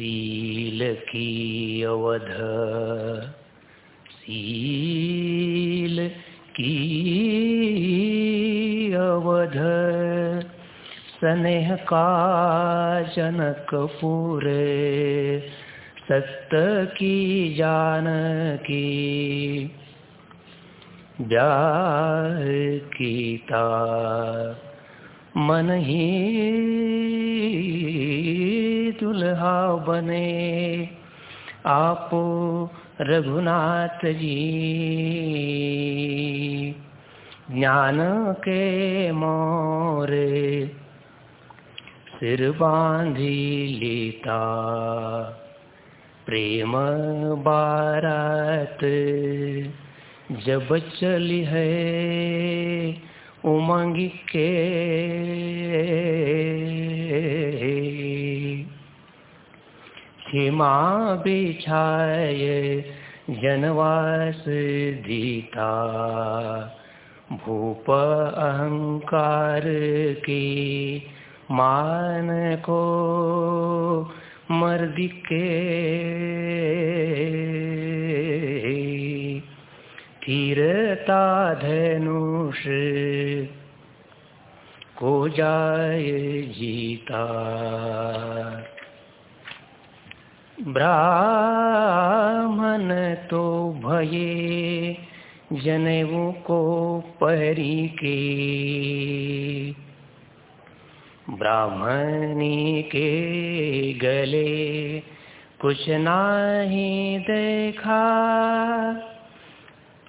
Seal की Awadh. Seal की अवध। स्नेह का जनक पूरे सत्य की जान की। कीता मन ही दुल्हा बने। आप रघुनाथ जी। ज्ञान के मोरे सिर बांधी लेता। प्रेम बारात जब चली है उमंग के। हिमा बिछाए, जनवास दीता। भूप अहंकार की मान को मर्द के तीरता धनुष को जाय जीता। ब्राह्मण तो भये, जनेऊ को पहरी के। ब्राह्मणी के गले कुछ नाही देखा,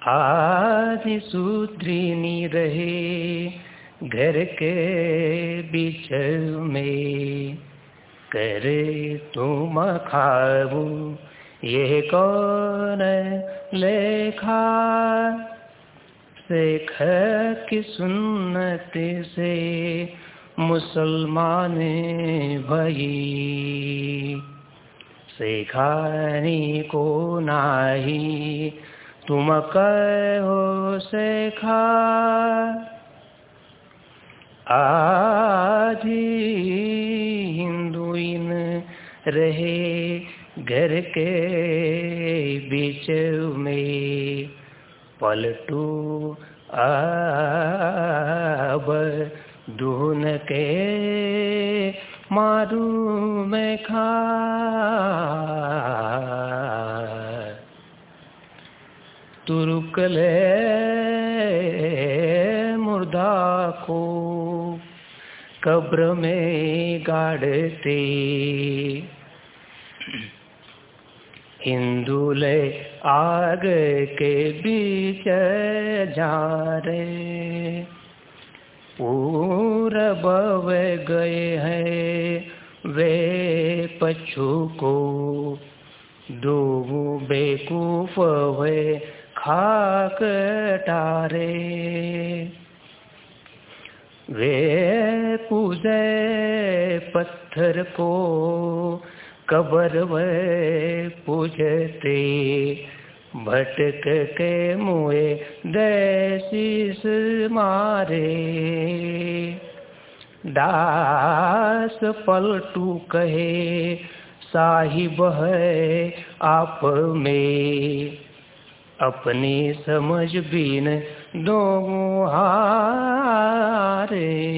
आदि सूत्रिनी रहे घर के बीच में। करे तुम खाऊ ये कौन लेखा? शेख की सुन्नत से मुसलमान भई। शेखानी को नाही, तुम कहो शेखा आधी हिंदुइन रहे घर के बीच में। पलटू अब दून के मारू में खा। तुरुकले मुर्दा को कब्र में गाड़ते। हिंदुले आग के बीच जा रहे पूरब गए हैं वे पछू को। दो बेकूफ वे खाक टारे। वे पूजे पत्थर को, कबर वे पूजते। भटक के मुए दैसीस मारे। दास पलटू कहे, साहिब है आप में। अपनी समझ बिन दो हारे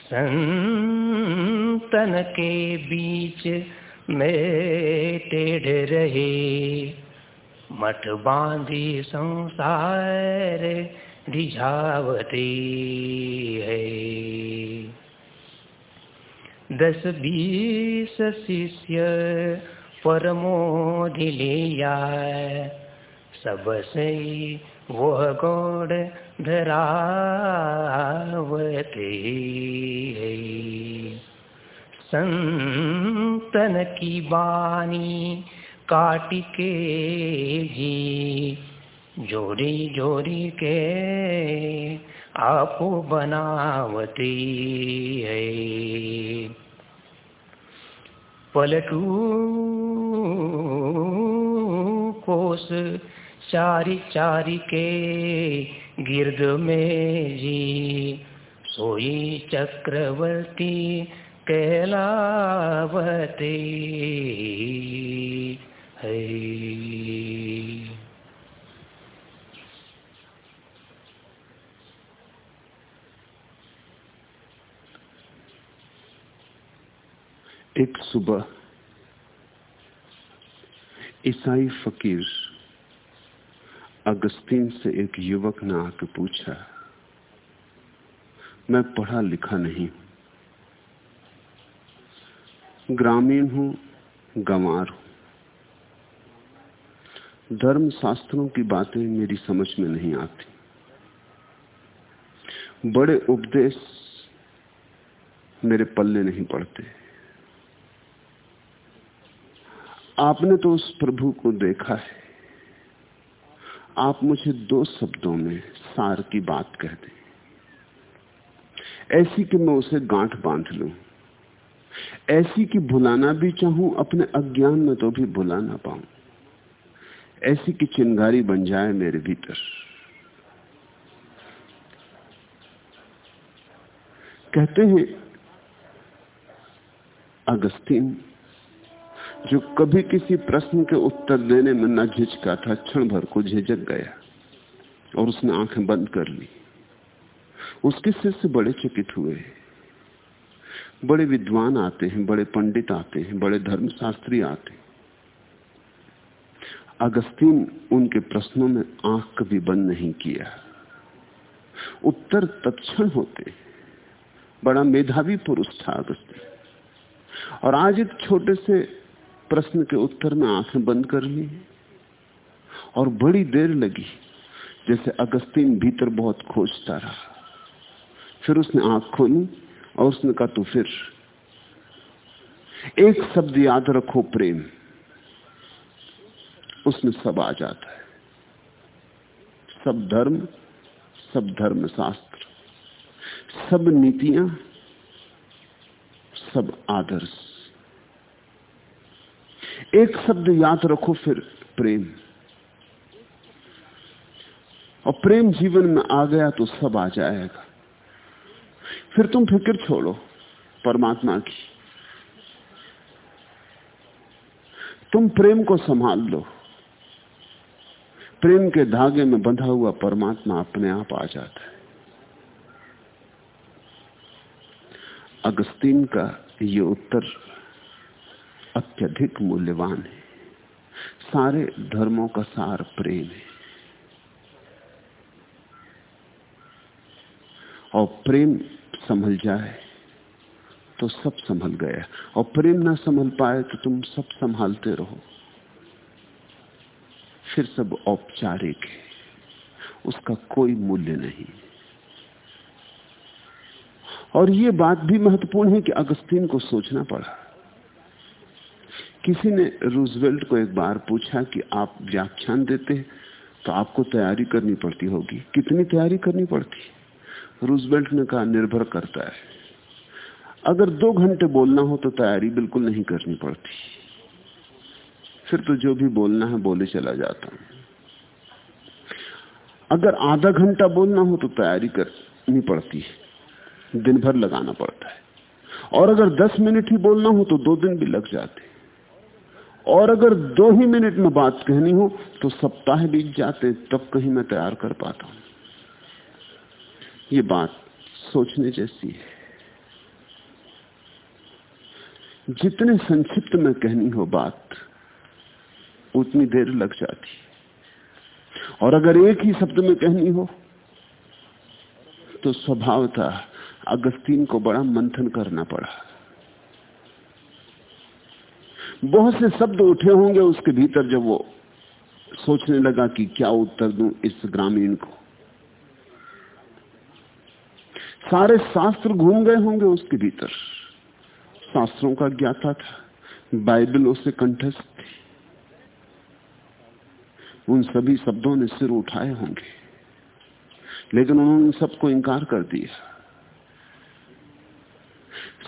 संतन के बीच में टेढ़ रहे मठ बांधी संसार रिझावती है। दस बीस शिष्य परमोधि लिया सबसे वह गौड़ धरावती है। संतन की बानी काटी के जी जोड़ी जोड़ी के आप बनावती है। पलटू कोस चारी चारी के गिर्द में जी सोई चक्रवर्ती कहलावते है एक सुबह ईसाई फकीर अगस्तीन से एक युवक ने आके पूछा, मैं पढ़ा लिखा नहीं ग्रामीण हूँ, गंवार हूँ। धर्म शास्त्रों की बातें मेरी समझ में नहीं आती। बड़े उपदेश मेरे पल्ले नहीं पड़ते। आपने तो उस प्रभु को देखा है। आप मुझे दो शब्दों में सार की बात कह दें। ऐसी कि मैं उसे गांठ बाँध लू। ऐसी कि भुलाना भी चाहूँ, अपने अज्ञान में तो भी भुला ना पाऊँ। ऐसी कि चिंगारी बन जाए मेरे भीतर। कहते हैं, अगस्तीन जो कभी किसी प्रश्न के उत्तर देने में न झिझका था, क्षण भर को झिझक गया और उसने आँखें बंद कर ली। उसके से बड़े चकित हुए। बड़े विद्वान आते हैं, बड़े पंडित आते हैं, बड़े धर्मशास्त्री आते हैं। अगस्तीन उनके प्रश्नों में आँख कभी बंद नहीं किया। उत्तर तत्क्षण होते। बड़ा मेधावी पुरुष था अगस्तीन। और आज एक छोटे से प्रश्न के उत्तर में आँखें बंद कर ली और बड़ी देर लगी, जैसे अगस्तीन भीतर बहुत खोजता रहा। फिर उसने आँख खोली और उसने कहा, तू फिर एक शब्द याद रखो प्रेम। उसमें सब आ जाता है। सब धर्म सब धर्म शास्त्र सब नीतियाँ, सब आदर्श। एक शब्द याद रखो फिर प्रेम। और प्रेम जीवन में आ गया तो सब आ जाएगा। फिर तुम फ़िक्र छोड़ो परमात्मा की। तुम प्रेम को संभाल लो। प्रेम के धागे में बंधा हुआ परमात्मा अपने आप आ जाता है। अगस्तीन का ये उत्तर अत्यधिक मूल्यवान है। सारे धर्मों का सार प्रेम है। और प्रेम संभल जाए तो सब संभल गया। और प्रेम ना संभल पाए तो तुम सब संभालते रहो। फिर सब औपचारिक है। उसका कोई मूल्य नहीं। और ये बात भी महत्वपूर्ण है कि अगस्तीन को सोचना पड़ा। किसी ने रूजवेल्ट को एक बार पूछा कि आप व्याख्यान देते हैं तो आपको तैयारी करनी पड़ती होगी। कितनी तैयारी करनी पड़ती? रूजवेल्ट ने कहा, निर्भर करता है। अगर दो घंटे बोलना हो तो तैयारी बिल्कुल नहीं करनी पड़ती। फिर तो जो भी बोलना है, बोले चला जाता हूँ। अगर आधा घंटा बोलना हो तो तैयारी करनी पड़ती है। दिन भर लगाना पड़ता है। और अगर दस मिनट ही बोलना हो तो दो दिन भी लग जाते और अगर दो ही मिनट में बात कहनी हो तो सप्ताह बीत जाते, तब कहीं मैं तैयार कर पाता हूँ। ये बात सोचने जैसी है। जितने संक्षिप्त में कहनी हो बात, उतनी देर लग जाती और अगर एक ही शब्द में कहनी हो तो स्वभाव था अगस्तीन को बड़ा मंथन करना पड़ा। बहुत से शब्द उठे होंगे उसके भीतर जब वो सोचने लगा कि क्या उत्तर दूँ इस ग्रामीण को। सारे शास्त्र घूम गए होंगे उसके भीतर। शास्त्रों का ज्ञाता था, बाइबल उसे कंठस्थ थी। उन सभी शब्दों ने सिर उठाए होंगे, लेकिन उन्होंने सबको इंकार कर दिया।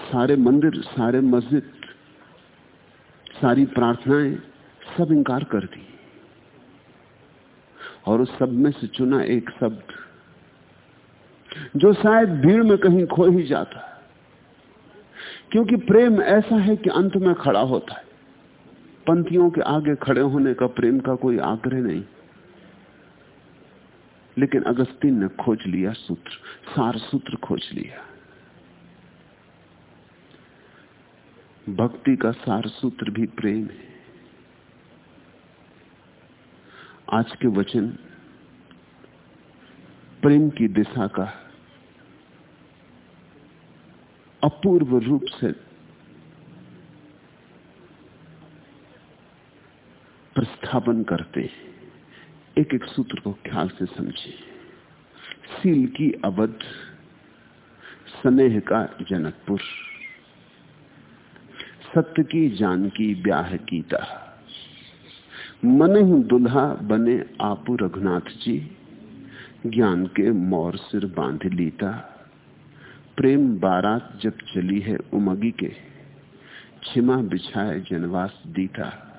सारे मंदिर, सारे मस्जिद सारी प्रार्थनाएँ सब इंकार कर दी। और उस सब में से चुना एक शब्द, जो शायद भीड़ में कहीं खो ही जाता है। क्योंकि प्रेम ऐसा है कि अंत में खड़ा होता है। पंथियों के आगे खड़े होने का प्रेम का कोई आग्रह नहीं। लेकिन अगस्तीन ने खोज लिया सूत्र, सार सूत्र खोज लिया। भक्ति का सार सूत्र भी प्रेम है। आज के वचन प्रेम की दिशा का अपूर्व रूप से प्रस्थापन करते एक एक सूत्र को ख्याल से समझे सील की अवध, स्नेह का जनकपुर। सत्य की जान की, ब्याह कीता मन ही दुल्हा बने आपू रघुनाथ जी, ज्ञान के मोर सिर बाँध लीता। प्रेम बारात जब चली है उमगी के, छिमा बिछाए जनवास दीता।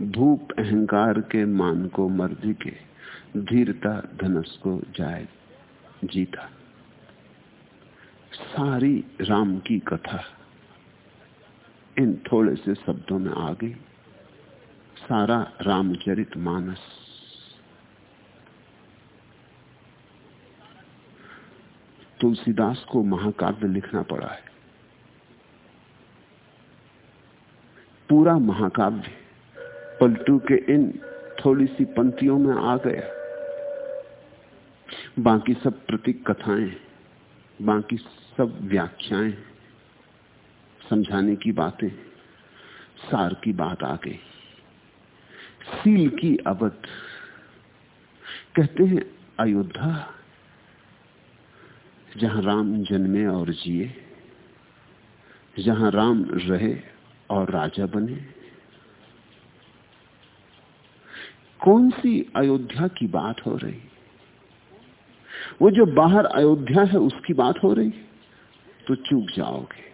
भूप अहंकार के मान को मर्ज़ी के, धीरता धनस को जाए जीता। सारी राम की कथा। इन थोड़े से शब्दों में आ गई सारा रामचरित मानस। तुलसीदास को महाकाव्य लिखना पड़ा है। पूरा महाकाव्य पलटू के इन थोड़ी सी पंक्तियों में आ गया। बाकी सब प्रतीक कथाएँ, बाकी सब व्याख्याएँ। समझाने की बातें, सार की बात आ गई सील की अवध। कहते हैं, अयोध्या, जहाँ राम जन्मे और जिए, जहाँ राम रहे और राजा बने। कौन सी अयोध्या की बात हो रही? वो जो बाहर अयोध्या है, उसकी बात हो रही? तो चूक जाओगे।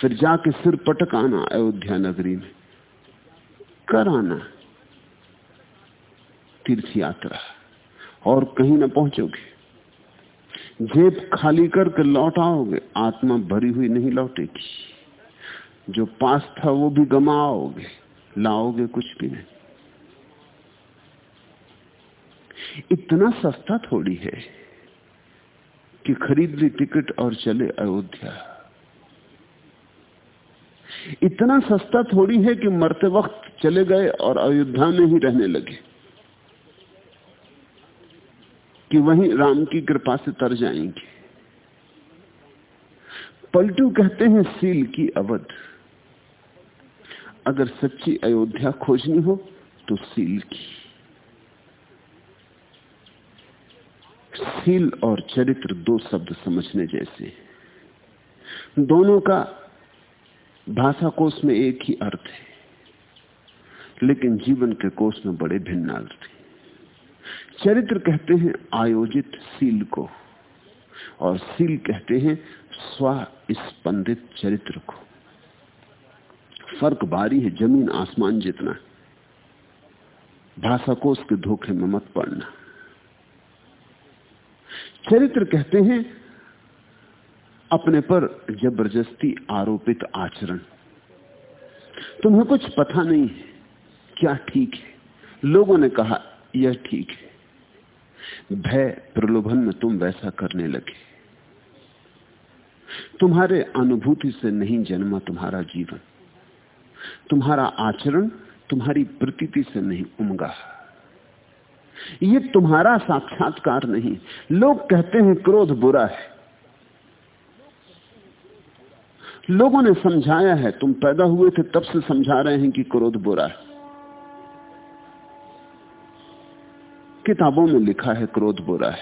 फिर जाके सिर पटक आना अयोध्या नगरी में। कर आना तीर्थ यात्रा और कहीं ना पहुंचोगे। जेब खाली करके लौट आओगे आत्मा भरी हुई नहीं लौटेगी। जो पास था वो भी गमाओगे, लाओगे कुछ भी नहीं। इतना सस्ता थोड़ी है कि खरीद ली टिकट और चले अयोध्या। इतना सस्ता थोड़ी है कि मरते वक्त चले गए और अयोध्या में ही रहने लगे कि वहीं राम की कृपा से तर जाएँगे। पलटू कहते हैं, सील की अवध। अगर सच्ची अयोध्या खोजनी हो तो सील की। सील और चरित्र दो शब्द समझने जैसे दोनों का भाषा कोष में एक ही अर्थ है, लेकिन जीवन के कोष में बड़े भिन्न अर्थ है। चरित्र कहते हैं आयोजित सील को, और सील कहते हैं स्वस्पंदित चरित्र को। फ़र्क बारी है ज़मीन आसमान जितना भाषा कोष के धोखे में मत पड़ना। चरित्र कहते हैं अपने पर ज़बरदस्ती आरोपित आचरण। तुम्हें कुछ पता नहीं है, क्या ठीक है? लोगों ने कहा, यह ठीक है। भय प्रलोभन में तुम वैसा करने लगे। तुम्हारे अनुभूति से नहीं जन्मा तुम्हारा जीवन। तुम्हारा आचरण तुम्हारी प्रकृति से नहीं उमगा। ये तुम्हारा साक्षात्कार नहीं। लोग कहते हैं, क्रोध बुरा है। लोगों ने समझाया है, तुम पैदा हुए थे तब से समझा रहे हैं कि क्रोध बुरा है। किताबों में लिखा है, क्रोध बुरा है।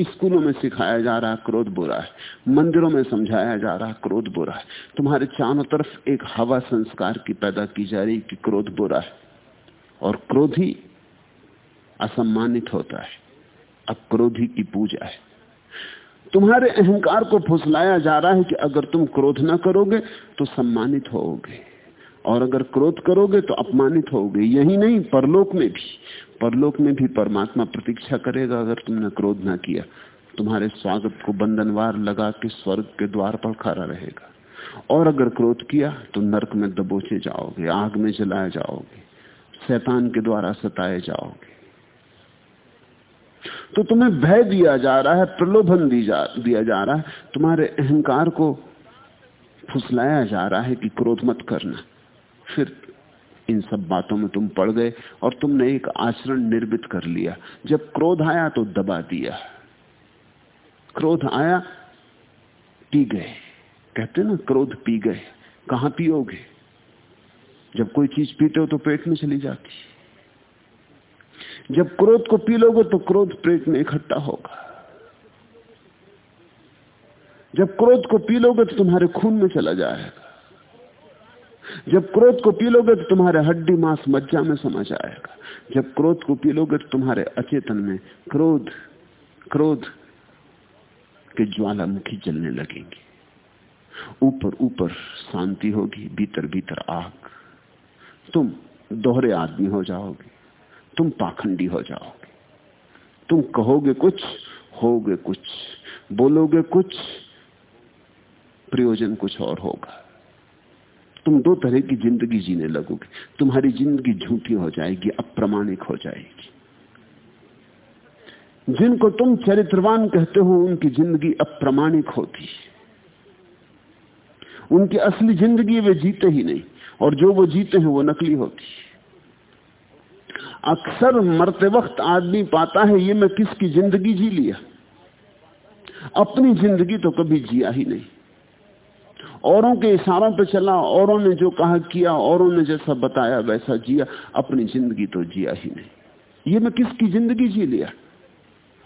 स्कूलों में सिखाया जा रहा है, क्रोध बुरा है। मंदिरों में समझाया जा रहा है, क्रोध बुरा है। तुम्हारे चारों तरफ़ एक हवा संस्कार की पैदा की जा रही कि क्रोध बुरा है। और क्रोधी असम्मानित होता है। अब क्रोधी की पूजा है। तुम्हारे अहंकार को फुसलाया जा रहा है कि अगर तुम क्रोध ना करोगे तो सम्मानित होोगे और अगर क्रोध करोगे तो अपमानित होगे यही नहीं, परलोक में भी। परलोक में भी परमात्मा प्रतीक्षा करेगा, अगर तुमने क्रोध ना किया, तुम्हारे स्वागत को बंधनवार लगा के स्वर्ग के द्वार पर खड़ा रहेगा। और अगर क्रोध किया तो नरक में दबोचे जाओगे, आग में जलाए जाओगे, शैतान के द्वारा सताए जाओगे। तो तुम्हें भय दिया जा रहा है, प्रलोभन दिया जा रहा है। तुम्हारे अहंकार को फुसलाया जा रहा है कि क्रोध मत करना। फिर इन सब बातों में तुम पड़ गए और तुमने एक आचरण निर्मित कर लिया। जब क्रोध आया तो दबा दिया। क्रोध आया, पी गए। कहते ना, क्रोध पी गए। कहाँ पियोगे? जब कोई चीज़ पीते हो तो पेट में चली जाती जब क्रोध को पी लोगे तो क्रोध पेट में इकट्ठा होगा। जब क्रोध को पी लोगे तो तुम्हारे खून में चला जाएगा। जब क्रोध को पी लोगे तो तुम्हारे हड्डी मांस मज्जा में समा जाएगा। जब क्रोध को पी लोगे तो तुम्हारे अचेतन में क्रोध क्रोध के ज्वालामुखी जलने लगेंगे। ऊपर ऊपर शांति होगी, भीतर भीतर आग। तुम दोहरे आदमी हो जाओगे। तुम पाखंडी हो जाओगे तुम कहोगे कुछ, होगे कुछ, बोलोगे कुछ, प्रयोजन कुछ और होगा। तुम दो तरह की ज़िंदगी जीने लगोगे। तुम्हारी ज़िंदगी झूठी हो जाएगी, अप्रमाणिक हो जाएगी। जिनको तुम चरित्रवान कहते हो, उनकी ज़िंदगी अप्रमाणिक होती उनकी असली ज़िंदगी वे जीते ही नहीं, और जो वो जीते हैं, वो नकली होती अक्सर मरते वक्त आदमी पाता है, ये मैं किसकी ज़िंदगी जी लिया अपनी ज़िंदगी तो कभी जिया ही नहीं। औरों के इशारों पर चला, औरों ने जो कहा किया, औरों ने जैसा बताया, वैसा जिया, अपनी ज़िंदगी तो जिया ही नहीं। ये मैं किसकी ज़िंदगी जी लिया?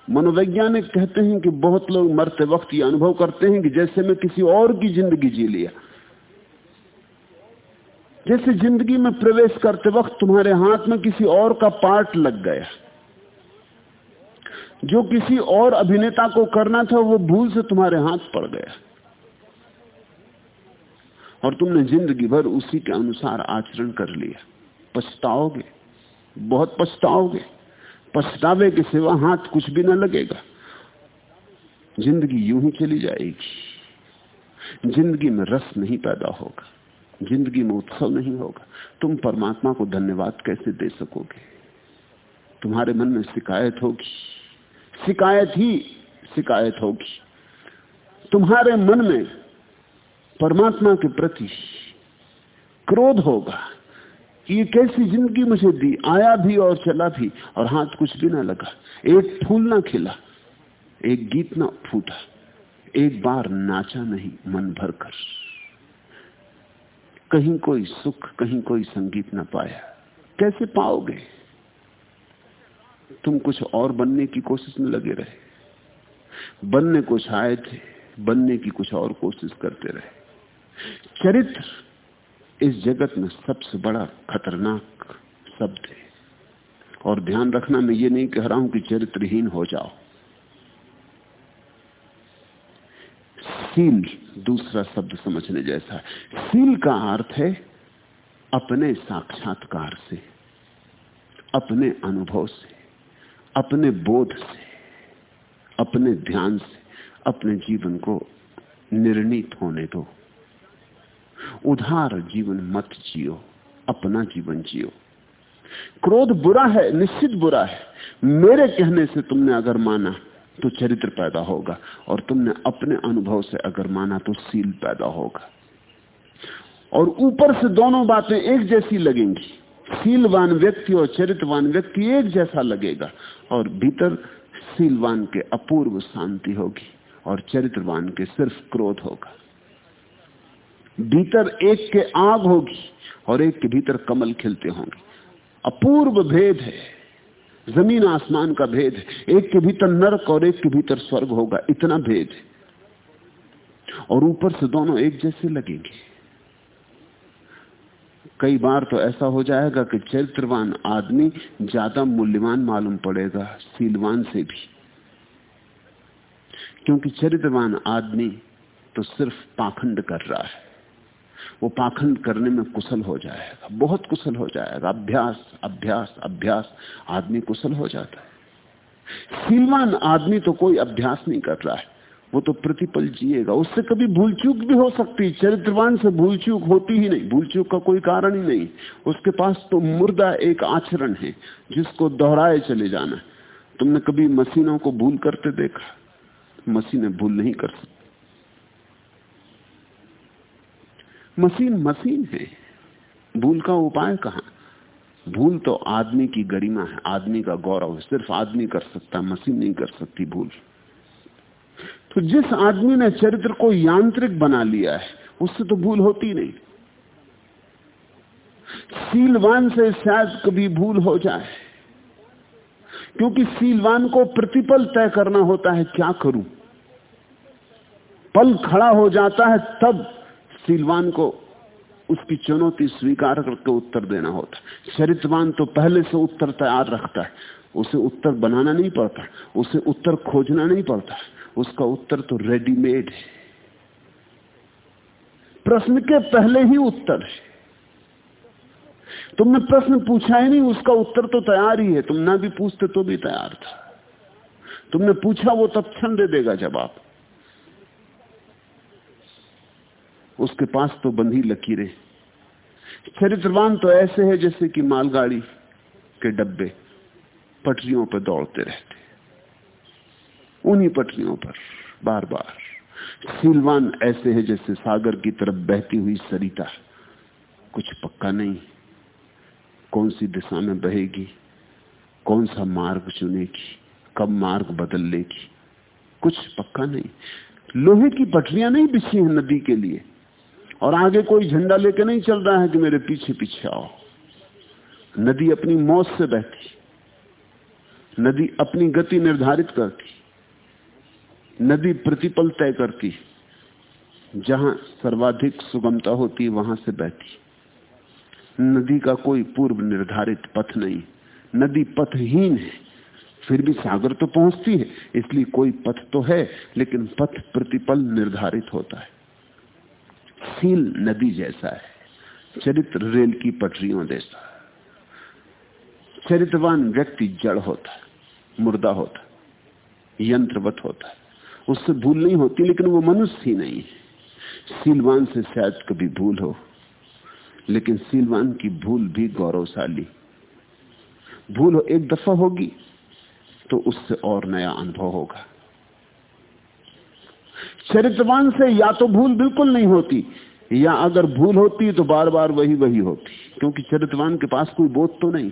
मनोवैज्ञानिक कहते हैं कि बहुत लोग मरते वक्त ये अनुभव करते हैं कि जैसे मैं किसी और की ज़िंदगी जी लिया जैसे ज़िंदगी में प्रवेश करते वक्त तुम्हारे हाथ में किसी और का पार्ट लग गया। जो किसी और अभिनेता को करना था, वो भूल से तुम्हारे हाथ पड़ गया। और तुमने ज़िंदगी भर उसी के अनुसार आचरण कर लिया। पछताओगे, बहुत पछताओगे। पछतावे के सिवा हाथ कुछ भी ना लगेगा। ज़िंदगी यूँ ही चली जाएगी। ज़िंदगी में रस नहीं पैदा होगा। ज़िंदगी में उत्सव नहीं होगा। तुम परमात्मा को धन्यवाद कैसे दे सकोगे? तुम्हारे मन में शिकायत होगी। शिकायत ही शिकायत होगी। तुम्हारे मन में परमात्मा के प्रति क्रोध होगा ये कैसी ज़िंदगी मुझे दी, आया भी और चला भी, और हाथ कुछ भी ना लगा। एक फूल ना खिला, एक गीत ना फूटा, एक बार नाचा नहीं मन भर कर कहीं कोई सुख, कहीं कोई संगीत ना पाया। कैसे पाओगे? तुम कुछ और बनने की कोशिश में लगे रहे। बनने कुछ आए थे, बनने की कुछ और कोशिश करते रहे। चरित्र इस जगत में सबसे बड़ा खतरनाक शब्द है। और ध्यान रखना, मैं ये नहीं कह रहा हूँ कि चरित्रहीन हो जाओ। सील दूसरा शब्द समझने जैसा है। सील का अर्थ है अपने साक्षात्कार से, अपने अनुभव से, अपने बोध से, अपने ध्यान से, अपने जीवन को निर्णित होने दो। उधार जीवन मत जियो, अपना जीवन जियो। क्रोध बुरा है, निश्चित बुरा है। मेरे कहने से तुमने अगर माना तो चरित्र पैदा होगा और तुमने अपने अनुभव से अगर माना तो सील पैदा होगा। और ऊपर से दोनों बातें एक जैसी लगेंगी। सीलवान व्यक्ति और चरित्रवान व्यक्ति एक जैसा लगेगा और भीतर सीलवान के अपूर्व शांति होगी और चरित्रवान के सिर्फ़ क्रोध होगा। भीतर एक के आग होगी और एक के भीतर कमल खिलते होंगे। अपूर्व भेद है। ज़मीन आसमान का भेद एक के भीतर नरक और एक के भीतर स्वर्ग होगा। इतना भेद और ऊपर से दोनों एक जैसे लगेंगे। कई बार तो ऐसा हो जाएगा कि चरित्रवान आदमी ज़्यादा मूल्यवान मालूम पड़ेगा, सीलवान से भी। क्योंकि चरित्रवान आदमी तो सिर्फ़ पाखंड कर रहा है। वो पाखंड करने में कुशल हो जाएगा, बहुत कुशल हो जाएगा। अभ्यास अभ्यास अभ्यास, आदमी कुशल हो जाता है। सीलवान आदमी तो कोई अभ्यास नहीं कर रहा है, वो तो प्रतिपल जिएगा। उससे कभी भूल चूक भी हो सकती, चरित्रवान से भूल चूक होती ही नहीं भूल चूक का कोई कारण ही नहीं। उसके पास तो मुर्दा एक आचरण है, जिसको दोहराए चले जाना। तुमने कभी मशीनों को भूल करते देखा? मशीनें भूल नहीं कर सकती। मशीन मशीन है। भूल का उपाय कहा? भूल तो आदमी की गरिमा है, आदमी का गौरव है। सिर्फ़ आदमी कर सकता, मशीन नहीं कर सकती भूल। तो जिस आदमी ने चरित्र को यांत्रिक बना लिया है, उससे तो भूल होती नहीं। सीलवान से शायद कभी भूल हो जाए। क्योंकि सीलवान को प्रतिपल तय करना होता है, क्या करूँ? पल खड़ा हो जाता है, तब सीलवान को उसकी चुनौती स्वीकार करके उत्तर देना होता चरित्रवान तो पहले से उत्तर तैयार रखता है। उसे उत्तर बनाना नहीं पड़ता। उसे उत्तर खोजना नहीं पड़ता। उसका उत्तर तो रेडीमेड है। प्रश्न के पहले ही उत्तर है। तुमने प्रश्न पूछा ही नहीं, उसका उत्तर तो तैयार ही है। तुम ना भी पूछते तो भी तैयार था। तुमने पूछा वो तत्क्षण दे देगा जवाब। उसके पास तो बंधी लकीरें। चरित्रवान तो ऐसे है जैसे कि मालगाड़ी के डब्बे पटरियों पर दौड़ते रहते उन्हीं पटरियों पर बार बार सीलवान ऐसे है जैसे सागर की तरफ़ बहती हुई सरिता। कुछ पक्का नहीं। कौन सी दिशा में बहेगी? कौन सा मार्ग चुनेगी? कब मार्ग बदल लेगी? कुछ पक्का नहीं। लोहे की पटरियाँ नहीं बिछी हैं नदी के लिए। और आगे कोई झंडा लेके नहीं चल रहा है कि मेरे पीछे पीछे आओ। नदी अपनी मौत से बहती, नदी अपनी गति निर्धारित करती, नदी प्रतिपल तय करती, जहाँ सर्वाधिक सुगमता होती वहाँ से बहती। नदी का कोई पूर्व निर्धारित पथ नहीं, नदी पथहीन है, फिर भी सागर तो पहुँचती है, इसलिए कोई पथ तो है, लेकिन पथ प्रतिपल निर्धारित होता है। सील नदी जैसा है, चरित्र रेल की पटरियों जैसा चरित्रवान व्यक्ति जड़ होता मुर्दा होता यंत्रवत होता उससे भूल नहीं होती, लेकिन वो मनुष्य ही नहीं है। सीलवान से शायद कभी भूल हो, लेकिन सीलवान की भूल भी गौरवशाली। भूल हो एक दफ़ा होगी तो उससे और नया अनुभव होगा। चरित्रवान से या तो भूल बिल्कुल नहीं होती, या अगर भूल होती तो बार बार वही वही होती, क्योंकि चरित्रवान के पास कोई बोध तो नहीं।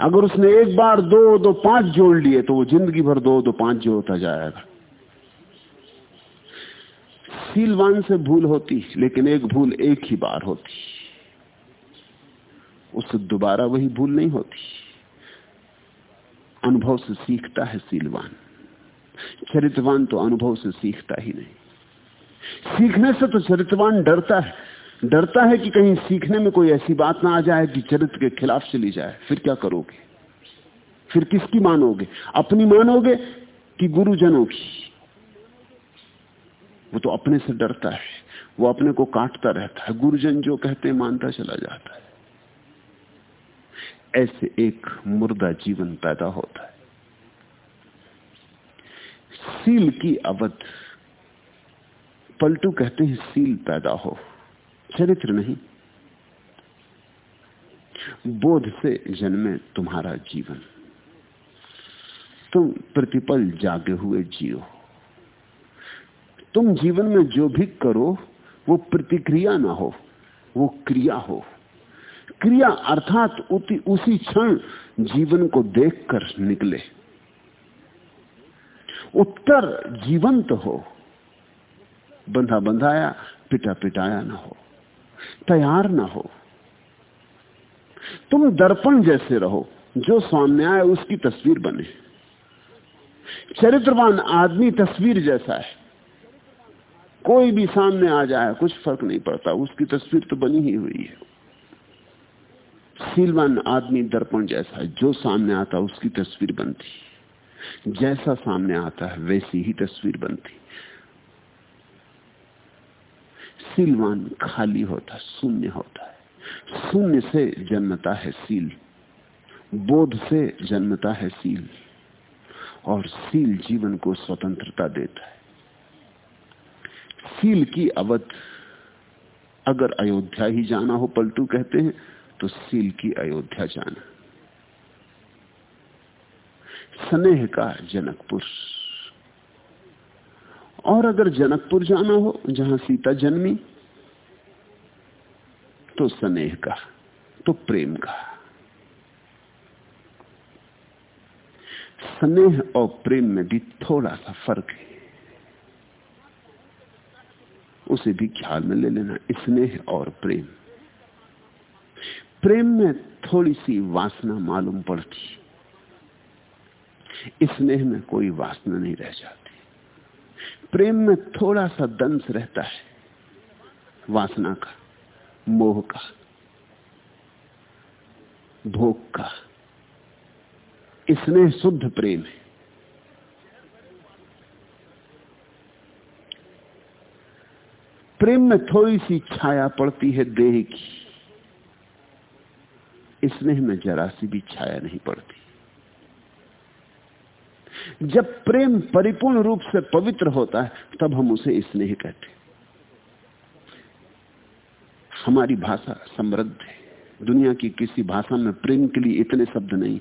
अगर उसने एक बार दो दो, पाँच जोड़ लिए तो वो ज़िंदगी भर दो दो, पाँच जोड़ता जाएगा। सीलवान से भूल होती, लेकिन एक भूल एक ही बार होती। उससे दोबारा वही भूल नहीं होती। अनुभव से सीखता है सीलवान। चरित्रवान तो अनुभव से सीखता ही नहीं। सीखने से तो चरित्रवान डरता है। डरता है कि कहीं सीखने में कोई ऐसी बात ना आ जाए कि चरित्र के खिलाफ चली जाए। फिर क्या करोगे? फिर किसकी मानोगे? अपनी मानोगे कि गुरुजनों की? वो तो अपने से डरता है। वो अपने को काटता रहता है। गुरुजन जो कहते हैं, मानता चला जाता है। ऐसे एक मुर्दा जीवन पैदा होता है। सील की अवध। पलटू कहते हैं, सील पैदा हो। चरित्र नहीं। बोध से जन्मे तुम्हारा जीवन। तुम प्रतिपल जागे हुए जियो। तुम जीवन में जो भी करो, वो प्रतिक्रिया ना हो, वो क्रिया हो। क्रिया अर्थात उसी क्षण जीवन को देखकर निकले। उत्तर जीवंत हो। बंधा बंधाया, पिटा पिटाया ना हो। तैयार ना हो। तुम दर्पण जैसे रहो, जो सामने आए उसकी तस्वीर बने। चरित्रवान आदमी तस्वीर जैसा है। कोई भी सामने आ जाए, कुछ फ़र्क नहीं पड़ता, उसकी तस्वीर तो बनी ही हुई है। सीलवान आदमी दर्पण जैसा है, जो सामने आता उसकी तस्वीर बनती। जैसा सामने आता है, वैसी ही तस्वीर बनती। सीलवान खाली होता, शून्य होता है। शून्य से जन्मता है सील। बोध से जन्मता है सील। और सील जीवन को स्वतंत्रता देता है। सील की अवध, अगर अयोध्या ही जाना हो, पलटू कहते हैं तो सील की अयोध्या जाना। स्नेह का जनकपुर और अगर जनकपुर जाना हो, जहाँ सीता जन्मी तो स्नेह का तो प्रेम का। स्नेह और प्रेम में भी थोड़ा सा फ़र्क है। उसे भी ख्याल में ले लेना, स्नेह और प्रेम। प्रेम में थोड़ी सी वासना मालूम पड़ती। स्नेह में कोई वासना नहीं रह जाती। प्रेम में थोड़ा सा दंश रहता है, वासना का, मोह का, भोग का। स्नेह शुद्ध प्रेम है। प्रेम में थोड़ी सी छाया पड़ती है देह की स्नेह में जरा सी भी छाया नहीं पड़ती। जब प्रेम परिपूर्ण रूप से पवित्र होता है, तब हम उसे स्नेह कहते हमारी भाषा समृद्ध है। दुनिया की किसी भाषा में प्रेम के लिए इतने शब्द नहीं।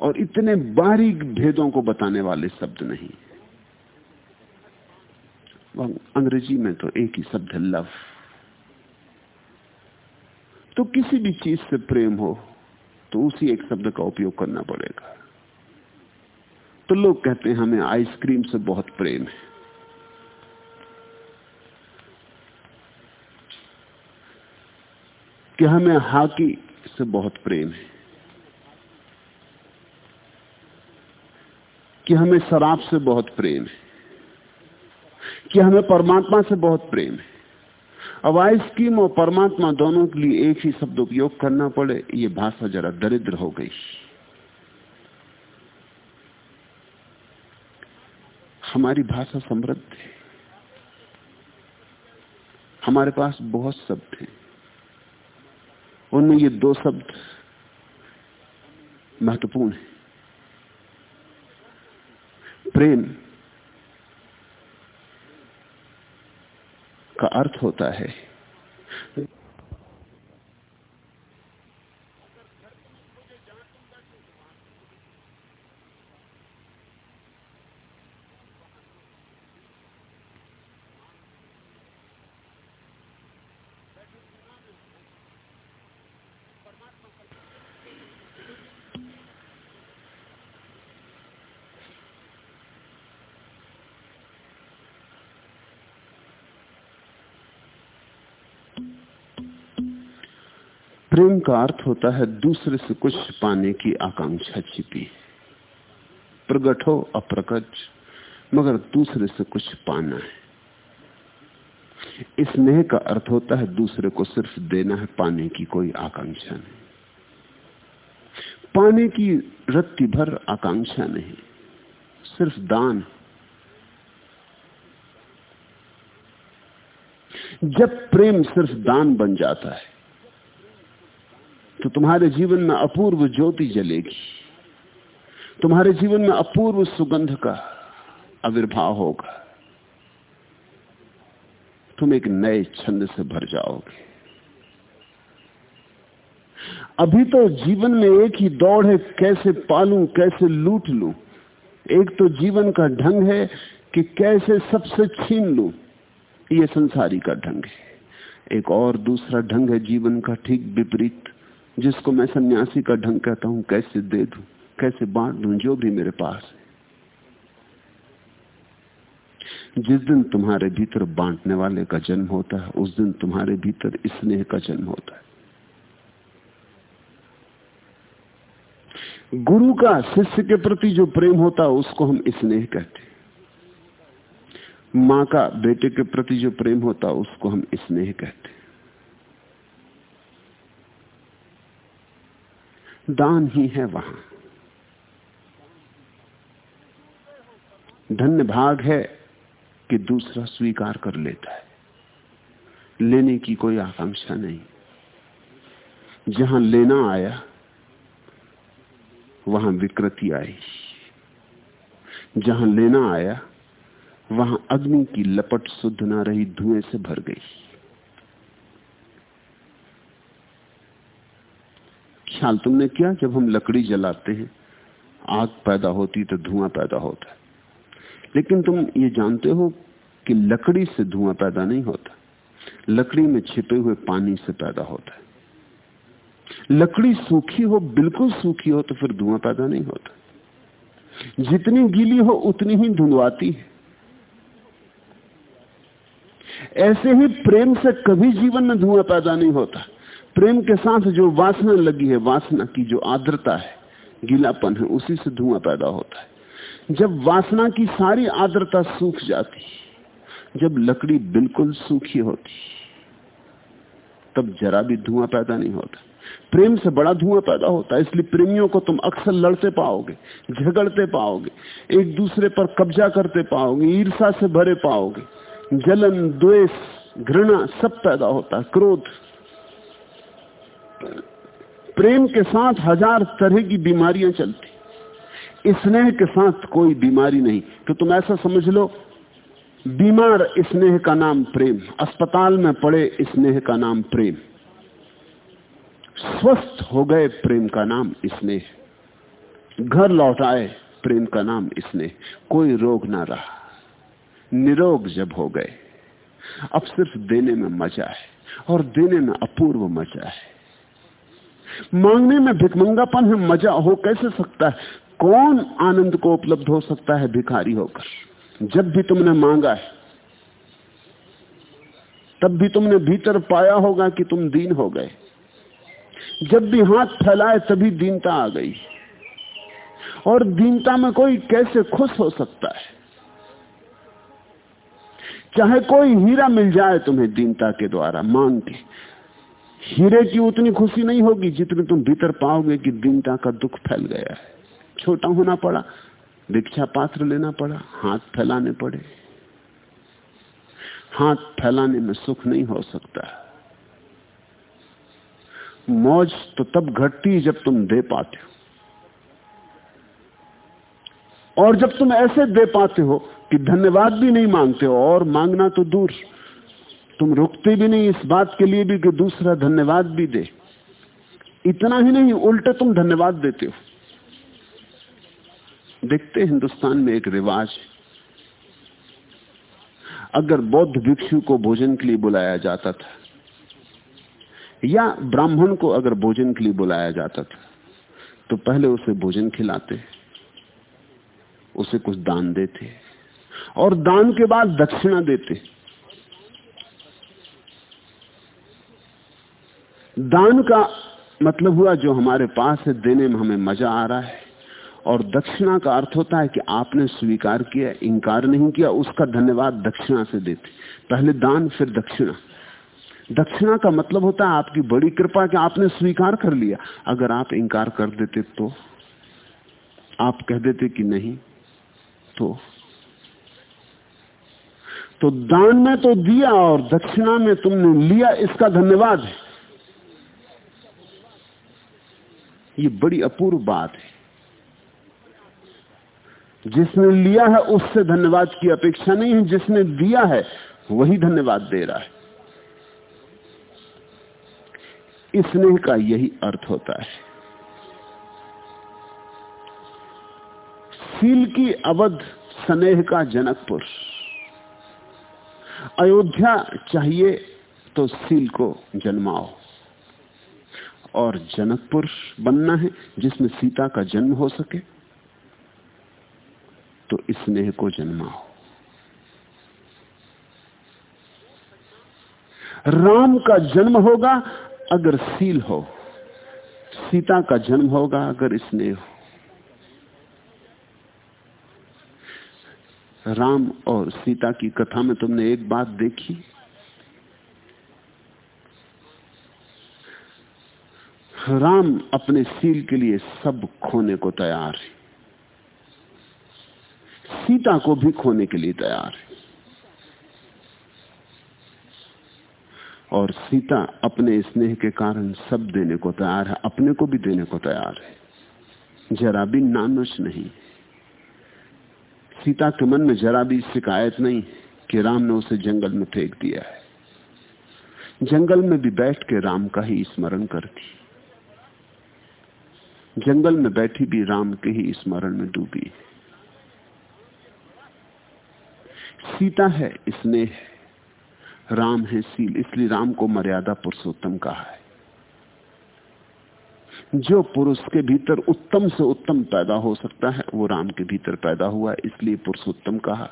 और इतने बारीक भेदों को बताने वाले शब्द नहीं। अंग्रेज़ी में तो एक ही शब्द है, लव। तो किसी भी चीज़ से प्रेम हो तो उसी एक शब्द का उपयोग करना पड़ेगा। तो लोग कहते हैं, हमें आइसक्रीम से बहुत प्रेम है। कि हमें हॉकी से बहुत प्रेम है। कि हमें शराब से बहुत प्रेम है। कि हमें परमात्मा से बहुत प्रेम है। अब आइसक्रीम और परमात्मा दोनों के लिए एक ही शब्द उपयोग करना पड़े, ये भाषा जरा दरिद्र हो गई। हमारी भाषा समृद्ध है। हमारे पास बहुत शब्द हैं। उनमें ये दो शब्द महत्वपूर्ण है। प्रेम का अर्थ होता है प्रेम का अर्थ होता है दूसरे से कुछ पाने की आकांक्षा छिपी। प्रकट हो, अप्रकट, मगर दूसरे से कुछ पाना है। स्नेह का अर्थ होता है दूसरे को सिर्फ़ देना है, पाने की कोई आकांक्षा नहीं। पाने की रत्ती भर आकांक्षा नहीं, सिर्फ़ दान। जब प्रेम सिर्फ़ दान बन जाता है तो तुम्हारे जीवन में अपूर्व ज्योति जलेगी। तुम्हारे जीवन में अपूर्व सुगंध का आविर्भाव होगा। तुम एक नए छंद से भर जाओगे। अभी तो जीवन में एक ही दौड़ है, कैसे पालू, कैसे लूट लू? एक तो जीवन का ढंग है कि कैसे सबसे छीन लू? ये संसारी का ढंग है। एक और दूसरा ढंग है जीवन का ठीक विपरीत। जिसको मैं सन्यासी का ढंग कहता हूँ, कैसे दे दू? कैसे बांट दू? जो भी मेरे पास है। जिस दिन तुम्हारे भीतर बांटने वाले का जन्म होता है, उस दिन तुम्हारे भीतर स्नेह का जन्म होता है। गुरु का शिष्य के प्रति जो प्रेम होता है, उसको हम स्नेह कहते हैं। माँ का बेटे के प्रति जो प्रेम होता है, उसको हम स्नेह कहते हैं। दान ही है वहाँ। धन्य भाग है कि दूसरा स्वीकार कर लेता है। लेने की कोई आकांक्षा नहीं। जहाँ लेना आया, वहाँ विकृति आई। जहाँ लेना आया, वहाँ अग्नि की लपट शुद्ध ना रही, धुएँ से भर गई। ख्याल तुमने किया? जब हम लकड़ी जलाते हैं, आग पैदा होती तो धुआँ पैदा होता। है लेकिन तुम ये जानते हो कि लकड़ी से धुआँ पैदा नहीं होता। लकड़ी में छिपे हुए पानी से पैदा होता है। लकड़ी सूखी हो, बिल्कुल सूखी हो तो फिर धुआँ पैदा नहीं होता। जितनी गीली हो, उतनी ही धुंधवाती है। ऐसे ही प्रेम से कभी जीवन में धुआँ पैदा नहीं होता। प्रेम के साथ जो वासना लगी है, वासना की जो आर्द्रता है, गीलापन है, उसी से धुआँ पैदा होता है। जब वासना की सारी आर्द्रता सूख जाती, जब लकड़ी बिल्कुल सूखी होती, तब जरा भी धुआँ पैदा नहीं होता। प्रेम से बड़ा धुआँ पैदा होता है, इसलिए प्रेमियों को तुम अक्सर लड़ते पाओगे, झगड़ते पाओगे, एक दूसरे पर कब्जा करते पाओगे ईर्षा से भरे पाओगे। जलन, द्वेष, घृणा सब पैदा होता है, क्रोध प्रेम के साथ हज़ार तरह की बीमारियाँ चलती। स्नेह के साथ कोई बीमारी नहीं। तो तुम ऐसा समझ लो, बीमार स्नेह का नाम प्रेम। अस्पताल में पड़े स्नेह का नाम प्रेम। स्वस्थ हो गए प्रेम का नाम स्नेह। घर लौट आए प्रेम का नाम स्नेह। कोई रोग ना रहा। निरोग जब हो गए, अब सिर्फ़ देने में मज़ा है और देने में अपूर्व मज़ा है। मांगने में भिकमंगापन है, मज़ा हो कैसे सकता है? कौन आनंद को उपलब्ध हो सकता है भिखारी होकर? जब भी तुमने मांगा है, तब भी तुमने भीतर पाया होगा कि तुम दीन हो गए। जब भी हाथ फैलाए, तभी दीनता आ गई। और दीनता में कोई कैसे खुश हो सकता है? चाहे कोई हीरा मिल जाए तुम्हें दीनता के द्वारा, मांग के। हीरे की उतनी खुशी नहीं होगी जितनी तुम भीतर पाओगे कि दीनता का दुख फैल गया है। छोटा होना पड़ा भिक्षा पात्र लेना पड़ा, हाथ फैलाने पड़े। हाथ फैलाने में सुख नहीं हो सकता। मौज तो तब घटती जब तुम दे पाते हो। और जब तुम ऐसे दे पाते हो कि धन्यवाद भी नहीं मांगते हो, और मांगना तो दूर। तुम रुकते भी नहीं इस बात के लिए भी कि दूसरा धन्यवाद भी दे। इतना ही नहीं, उल्टे तुम धन्यवाद देते हो। देखते हिंदुस्तान में एक रिवाज अगर बौद्ध भिक्षु को भोजन के लिए बुलाया जाता था, या ब्राह्मण को अगर भोजन के लिए बुलाया जाता था तो पहले उसे भोजन खिलाते, उसे कुछ दान देते, और दान के बाद दक्षिणा देते। दान का मतलब हुआ जो हमारे पास है, देने में हमें मज़ा आ रहा है। और दक्षिणा का अर्थ होता है कि आपने स्वीकार किया इंकार नहीं किया, उसका धन्यवाद दक्षिणा से देते। पहले दान, फिर दक्षिणा। दक्षिणा का मतलब होता है आपकी बड़ी कृपा कि आपने स्वीकार कर लिया। अगर आप इंकार कर देते तो आप कह देते कि नहीं तो। तो दान में तो दिया और दक्षिणा में तुमने लिया, इसका धन्यवाद है। ये बड़ी अपूर्व बात है। जिसने लिया है, उससे धन्यवाद की अपेक्षा नहीं है। जिसने दिया है, वही धन्यवाद दे रहा है। स्नेह का यही अर्थ होता है। सील की अवध स्नेह का जनकपुर अयोध्या चाहिए तो सील को जन्माओ। और जनकपुर बनना है, जिसमें सीता का जन्म हो सके तो स्नेह को जन्माओ। राम का जन्म होगा अगर सील हो, सीता का जन्म होगा अगर स्नेह हो। राम और सीता की कथा में तुमने एक बात देखी राम अपने सील के लिए सब खोने को तैयार है। सीता को भी खोने के लिए तैयार है। और सीता अपने स्नेह के कारण सब देने को तैयार है, अपने को भी देने को तैयार है। जरा भी नानुच नहीं सीता के मन में जरा भी शिकायत नहीं कि राम ने उसे जंगल में फेंक दिया है। जंगल में भी बैठ के राम का ही स्मरण करती जंगल में बैठी भी राम के ही स्मरण में डूबी। सीता है स्नेह राम है सील, इसलिए राम को मर्यादा पुरुषोत्तम कहा है। जो पुरुष के भीतर उत्तम से उत्तम पैदा हो सकता है, वो राम के भीतर पैदा हुआ, इसलिए पुरुषोत्तम कहा।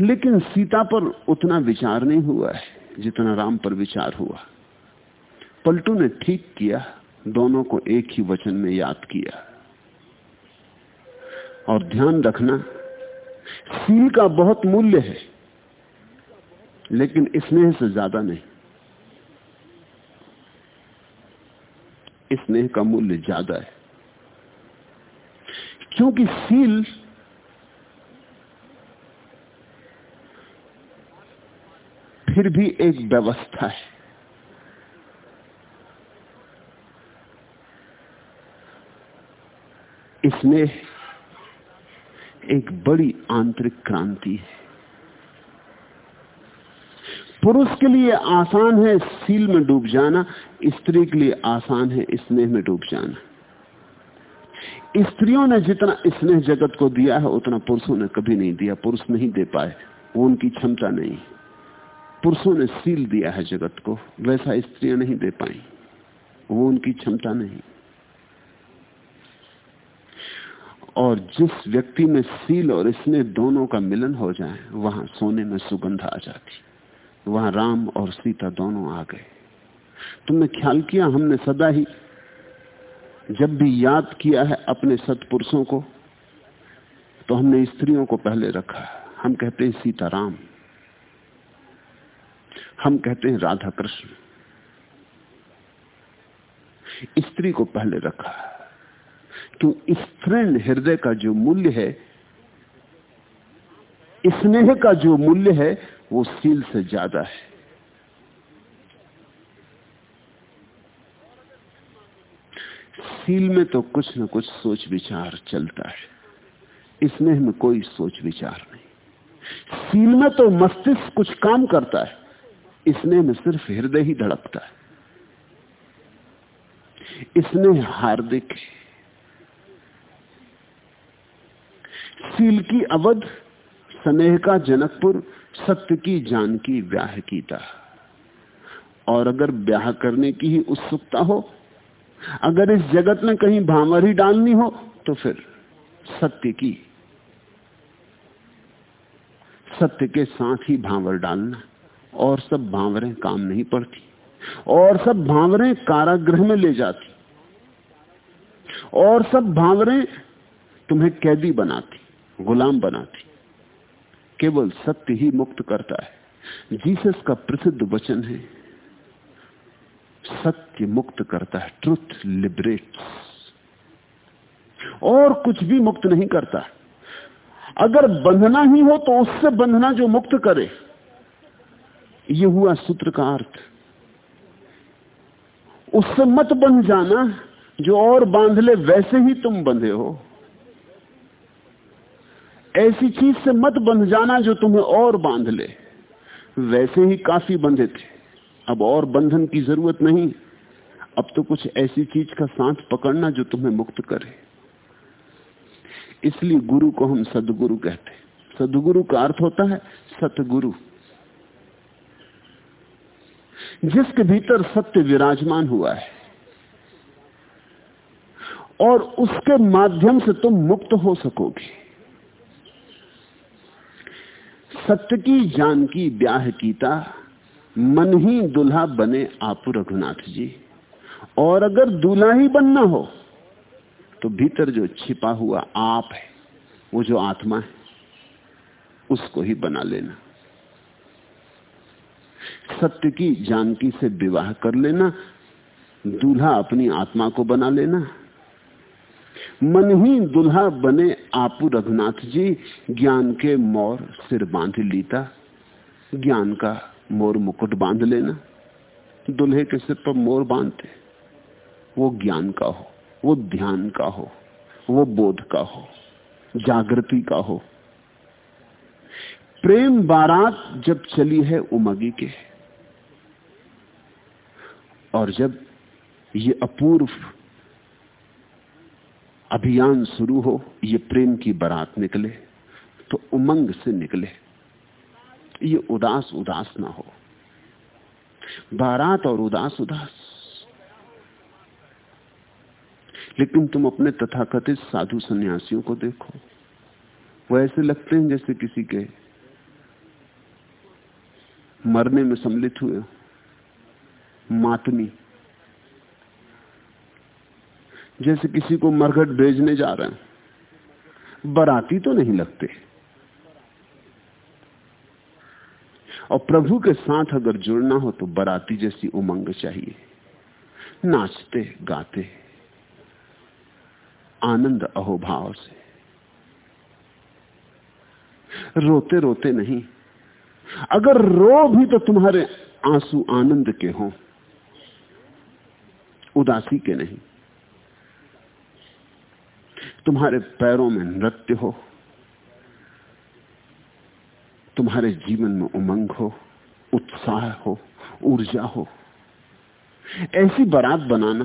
लेकिन सीता पर उतना विचार नहीं हुआ है, जितना राम पर विचार हुआ। पलटू ने ठीक किया, दोनों को एक ही वचन में याद किया। और ध्यान रखना सील का बहुत मूल्य है, लेकिन स्नेह से ज़्यादा नहीं। स्नेह का मूल्य ज़्यादा है। क्योंकि सील फिर भी एक व्यवस्था है। स्नेह एक बड़ी आंतरिक क्रांति है। पुरुष के लिए आसान है सील में डूब जाना, स्त्री के लिए आसान है स्नेह में डूब जाना। स्त्रियों ने जितना स्नेह जगत को दिया है, उतना पुरुषों ने कभी नहीं दिया। पुरुष नहीं दे पाए, वो उनकी क्षमता नहीं। पुरुषों ने सील दिया है जगत को, वैसा स्त्रियाँ नहीं दे पाई, वो उनकी क्षमता नहीं। और जिस व्यक्ति में सील और स्नेह दोनों का मिलन हो जाए, वहाँ सोने में सुगंध आ जाती। वहाँ राम और सीता दोनों आ गए। तुमने ख्याल किया हमने सदा ही? जब भी याद किया है अपने सत्पुरुषों को तो हमने स्त्रियों को पहले रखा हम कहते हैं सीताराम हम कहते हैं राधा कृष्ण। स्त्री को पहले रखा क्यों स्त्रीण हृदय का जो मूल्य है स्नेह का जो मूल्य है, वो सील से ज़्यादा है। सील में तो कुछ न कुछ सोच विचार चलता है। स्नेह में कोई सोच विचार नहीं। सील में तो मस्तिष्क कुछ काम करता है। स्नेह में सिर्फ़ हृदय ही धड़कता है। स्नेह हार्दिक है। सील की अवध, स्नेह का जनकपुर, सत्य की जान की ब्याह कीता। और अगर ब्याह करने की ही उत्सुकता हो, अगर इस जगत में कहीं भावर ही डालनी हो तो फिर सत्य की, सत्य के साथ ही भावर डालना। और सब भांवरें काम नहीं पड़ती। और सब भांवरें कारागृह में ले जाती। और सब भांवरें तुम्हें कैदी बनाती। गुलाम बनाती। केवल सत्य ही मुक्त करता है। जीसस का प्रसिद्ध वचन है, सत्य मुक्त करता है ट्रुथ लिबरेट और कुछ भी मुक्त नहीं करता। अगर बंधना ही हो तो उससे बंधना जो मुक्त करे। यह हुआ सूत्र का अर्थ। उससे मत बंध जाना, जो और बाँध ले, वैसे ही तुम बंधे हो। ऐसी चीज़ से मत बंध जाना जो तुम्हें और बाँध ले। वैसे ही काफ़ी बंधे थे। अब और बंधन की ज़रूरत नहीं। अब तो कुछ ऐसी चीज़ का साथ पकड़ना जो तुम्हें मुक्त करे। इसलिए गुरु को हम सदगुरु कहते सदगुरु का अर्थ होता है सतगुरु। जिसके भीतर सत्य विराजमान हुआ है और उसके माध्यम से तुम मुक्त हो सकोगे। सत्य की जान की ब्याह कीता, मन ही दूल्हा बने आप रघुनाथ जी। और अगर दूल्हा ही बनना हो तो भीतर जो छिपा हुआ आप है, वो जो आत्मा है, उसको ही बना लेना। सत्य की जानकी से विवाह कर लेना, दूल्हा अपनी आत्मा को बना लेना। मन ही दुल्हा बने आपू रघुनाथ जी, ज्ञान के मोर सिर बाँध लीता। ज्ञान का मोर मुकुट बाँध लेना। दुल्हे के सिर पर मोर बांधते। वो ज्ञान का हो, वो ध्यान का हो, वो बोध का हो, जागृति का हो। प्रेम बारात जब चली है उमगी के। और जब ये अपूर्व अभियान शुरू हो, ये प्रेम की बारात निकले तो उमंग से निकले। ये उदास उदास ना हो। बारात और उदास उदास। लेकिन तुम अपने तथाकथित साधु सन्यासियों को देखो। वो ऐसे लगते हैं जैसे किसी के मरने में सम्मिलित हुए मातमी जैसे किसी को मरघट भेजने जा रहे हैं। बराती तो नहीं लगते। और प्रभु के साथ अगर जुड़ना हो तो बराती जैसी उमंग चाहिए। नाचते, गाते। आनंद अहोभाव से। रोते रोते नहीं। अगर रो भी तो तुम्हारे आँसू आनंद के हों। उदासी के नहीं। तुम्हारे पैरों में नृत्य हो, तुम्हारे जीवन में उमंग हो, उत्साह हो, ऊर्जा हो, ऐसी बारात बनाना।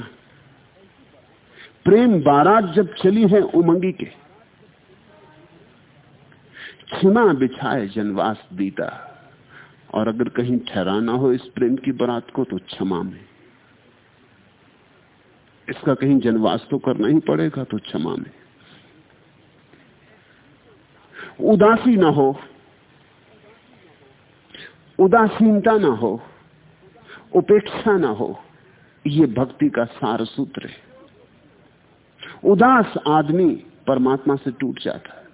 प्रेम बारात जब चली है उमंगी के, क्षमा बिछाए जनवास दीता। और अगर कहीं ठहराना हो इस प्रेम की बारात को तो क्षमा में। इसका कहीं जनवास तो करना ही पड़ेगा तो क्षमा में। उदासी ना हो, उदासीनता ना हो, उपेक्षा ना हो, ये भक्ति का सार सूत्र है। उदास आदमी परमात्मा से टूट जाता है।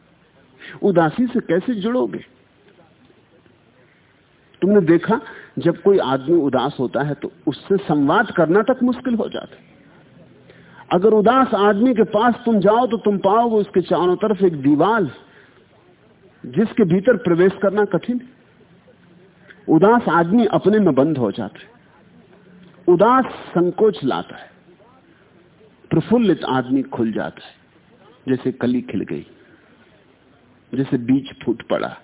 उदासी से कैसे जुड़ोगे? तुमने देखा, जब कोई आदमी उदास होता है तो उससे संवाद करना तक मुश्किल हो जाता है। अगर उदास आदमी के पास तुम जाओ तो तुम पाओगे उसके चारों तरफ़ एक दीवार जिसके भीतर प्रवेश करना कठिन उदास आदमी अपने में बंद हो जाता है। उदास संकोच लाता है। प्रफुल्लित आदमी खुल जाता है। जैसे कली खिल गई। जैसे बीज फूट पड़ा।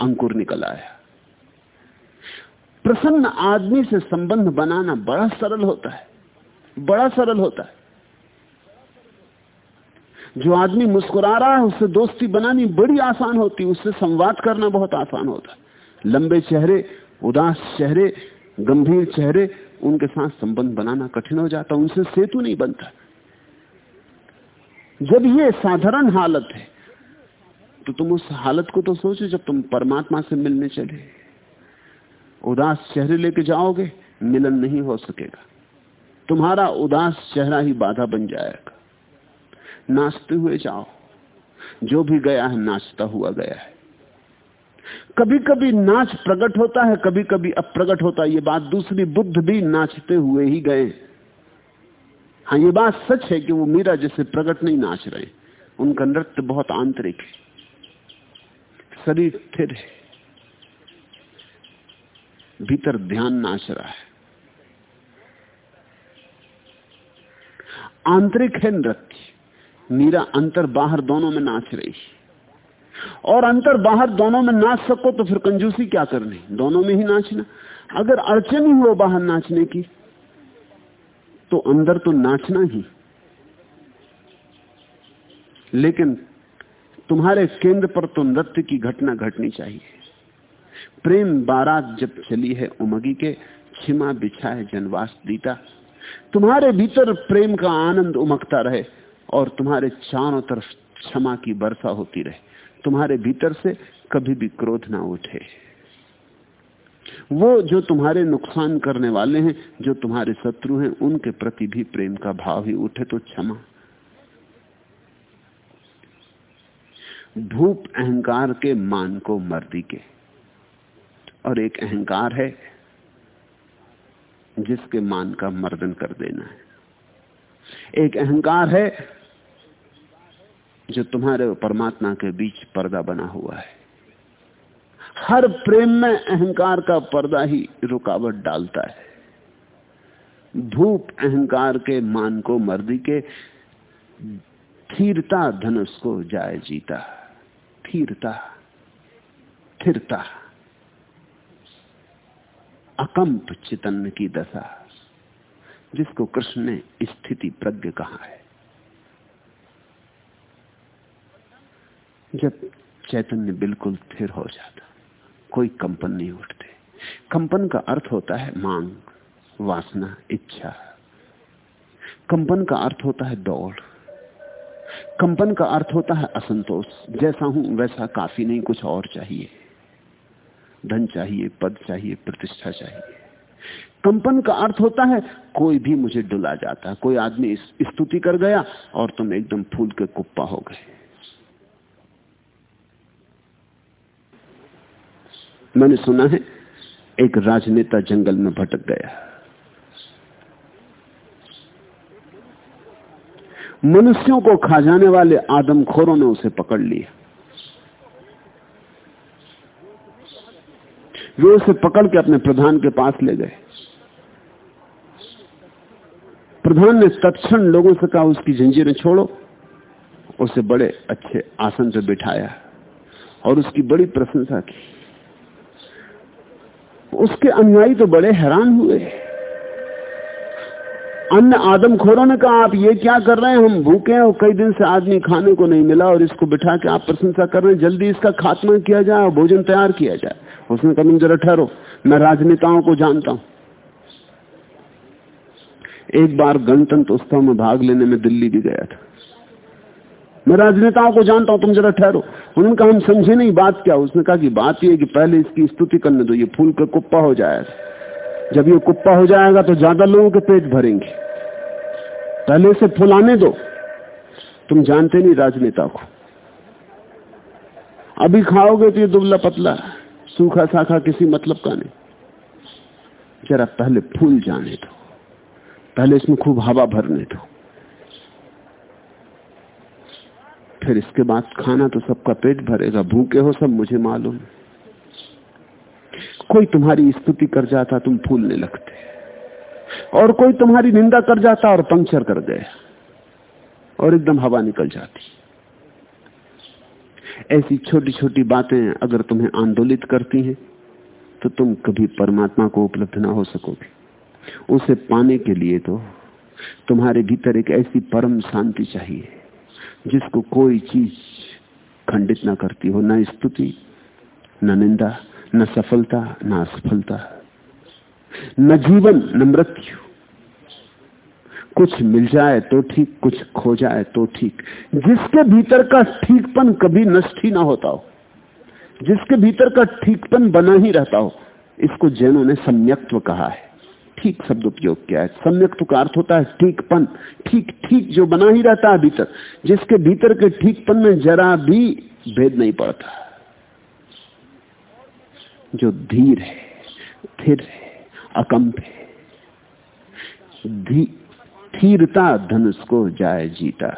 अंकुर निकल आया। प्रसन्न आदमी से संबंध बनाना बड़ा सरल होता है। बड़ा सरल होता है। जो आदमी मुस्कुरा रहा है, उससे दोस्ती बनानी बड़ी आसान होती है, उससे संवाद करना बहुत आसान होता है। लंबे चेहरे, उदास चेहरे, गंभीर चेहरे, उनके साथ संबंध बनाना कठिन हो जाता उनसे सेतु नहीं बनता। जब ये साधारण हालत है तो तुम उस हालत को तो सोचो जब तुम परमात्मा से मिलने चले। उदास चेहरे लेके जाओगे, मिलन नहीं हो सकेगा। तुम्हारा उदास चेहरा ही बाधा बन जाएगा। नाचते हुए जाओ। जो भी गया है, नाचता हुआ गया है। कभी कभी नाच प्रकट होता है कभी कभी अप्रगट होता है। ये बात दूसरी बुद्ध भी नाचते हुए ही गए हाँ। ये बात सच है कि वो मीरा जैसे प्रकट नहीं नाच रहे उनका नृत्य बहुत आंतरिक है। शरीर स्थिर है। भीतर ध्यान नाच रहा है। आंतरिक है नृत्य। मीरा अंतर बाहर दोनों में नाच रही। और अंतर बाहर दोनों में नाच सको तो फिर कंजूसी क्या करनी? दोनों में ही नाचना। अगर अड़चन ही हो बाहर नाचने की तो अंदर तो नाचना ही। लेकिन तुम्हारे केंद्र पर तो नृत्य की घटना घटनी चाहिए। प्रेम बारात जब चली है उमगी के, छिमा बिछाए जनवास दीता। तुम्हारे भीतर प्रेम का आनंद उमकता रहे। और तुम्हारे चारों तरफ़ क्षमा की वर्षा होती रहे। तुम्हारे भीतर से कभी भी क्रोध ना उठे। वो जो तुम्हारे नुकसान करने वाले हैं, जो तुम्हारे शत्रु हैं, उनके प्रति भी प्रेम का भाव ही उठे तो क्षमा। भूप अहंकार के मान को मर्दी के। और एक अहंकार है, जिसके मान का मर्दन कर देना है। एक अहंकार है जो तुम्हारे और परमात्मा के बीच पर्दा बना हुआ है। हर प्रेम में अहंकार का पर्दा ही रुकावट डालता है। धूप अहंकार के मान को मर्दी के थीरता धनुष को जाय जीता। थीरता थिरता अकंप चितन की दशा, जिसको कृष्ण ने स्थिति प्रज्ञ कहा है जब चैतन्य बिल्कुल स्थिर हो जाता। कोई कंपन नहीं उठते। कंपन का अर्थ होता है मांग, वासना, इच्छा। कंपन का अर्थ होता है दौड़। कंपन का अर्थ होता है असंतोष। जैसा हूँ, वैसा काफ़ी नहीं, कुछ और चाहिए। धन चाहिए, पद चाहिए, प्रतिष्ठा चाहिए। कंपन का अर्थ होता है, कोई भी मुझे डुला जाता। कोई आदमी स्तुति कर गया और तुम एकदम फूल के कुप्पा हो गए। मैंने सुना है, एक राजनेता जंगल में भटक गया। मनुष्यों को खा जाने वाले आदमखोरों ने उसे पकड़ लिया। वे उसे पकड़ के अपने प्रधान के पास ले गए। प्रधान ने तत्क्षण लोगों से कहा, उसकी जंजीरें छोड़ो। उसे बड़े अच्छे आसन पर बिठाया और उसकी बड़ी प्रशंसा की। उसके अनुयायी तो बड़े हैरान हुए। अन्य आदमखोरों ने कहा, आप ये क्या कर रहे हैं? हम भूखे हैं और कई दिन से आदमी खाने को नहीं मिला और इसको बिठा के आप प्रशंसा कर रहे हैं। जल्दी इसका खात्मा किया जाए और भोजन तैयार किया जाए। उसने कहा तुम जरा ठहरो। मैं राजनेताओं को जानता हूँ। एक बार गणतंत्र उत्सव में भाग लेने में दिल्ली भी गया था। मैं राजनेताओं को जानता हूँ, तुम जरा ठहरो। उन्होंने कहा हम समझे नहीं बात क्या उसने कहा कि बात यह कि पहले इसकी स्तुति करने दो, ये फूल का कुप्पा हो जाएगा। जब ये कुप्पा हो जाएगा तो ज़्यादा लोगों के पेट भरेंगे। पहले से फुलाने दो। तुम जानते नहीं राजनेता को। अभी खाओगे तो ये दुबला पतला सूखा साखा किसी मतलब का नहीं। जरा पहले फूल जाने दो। पहले इसमें खूब हवा भरने दो। फिर इसके बाद खाना तो सबका पेट भरेगा, भूखे हो सब, मुझे मालूम। कोई तुम्हारी स्तुति कर जाता, तुम फूलने लगते। और कोई तुम्हारी निंदा कर जाता और पंक्चर कर गया और एकदम हवा निकल जाती। ऐसी छोटी छोटी बातें अगर तुम्हें आंदोलित करती हैं तो तुम कभी परमात्मा को उपलब्ध ना हो सकोगे। उसे पाने के लिए तो तुम्हारे भीतर एक ऐसी परम शांति चाहिए। जिसको कोई चीज़ खंडित ना करती हो, ना स्तुति, न निंदा, न सफलता, न असफलता, न जीवन, न मृत्यु। कुछ मिल जाए तो ठीक, कुछ खो जाए तो ठीक। जिसके भीतर का ठीकपन कभी नष्ट ही ना होता हो, जिसके भीतर का ठीकपन बना ही रहता हो, इसको जैनों ने सम्यक्त्व कहा है। ठीक शब्द उपयोग किया है। सम्यक्त्व का अर्थ होता है, ठीकपन। ठीक ठीक जो बना ही रहता है भीतर, जिसके भीतर के ठीकपन में जरा भी भेद नहीं पड़ता। जो धीर है, स्थिर है, अकंप है धीरता धनुष को जाए जीता।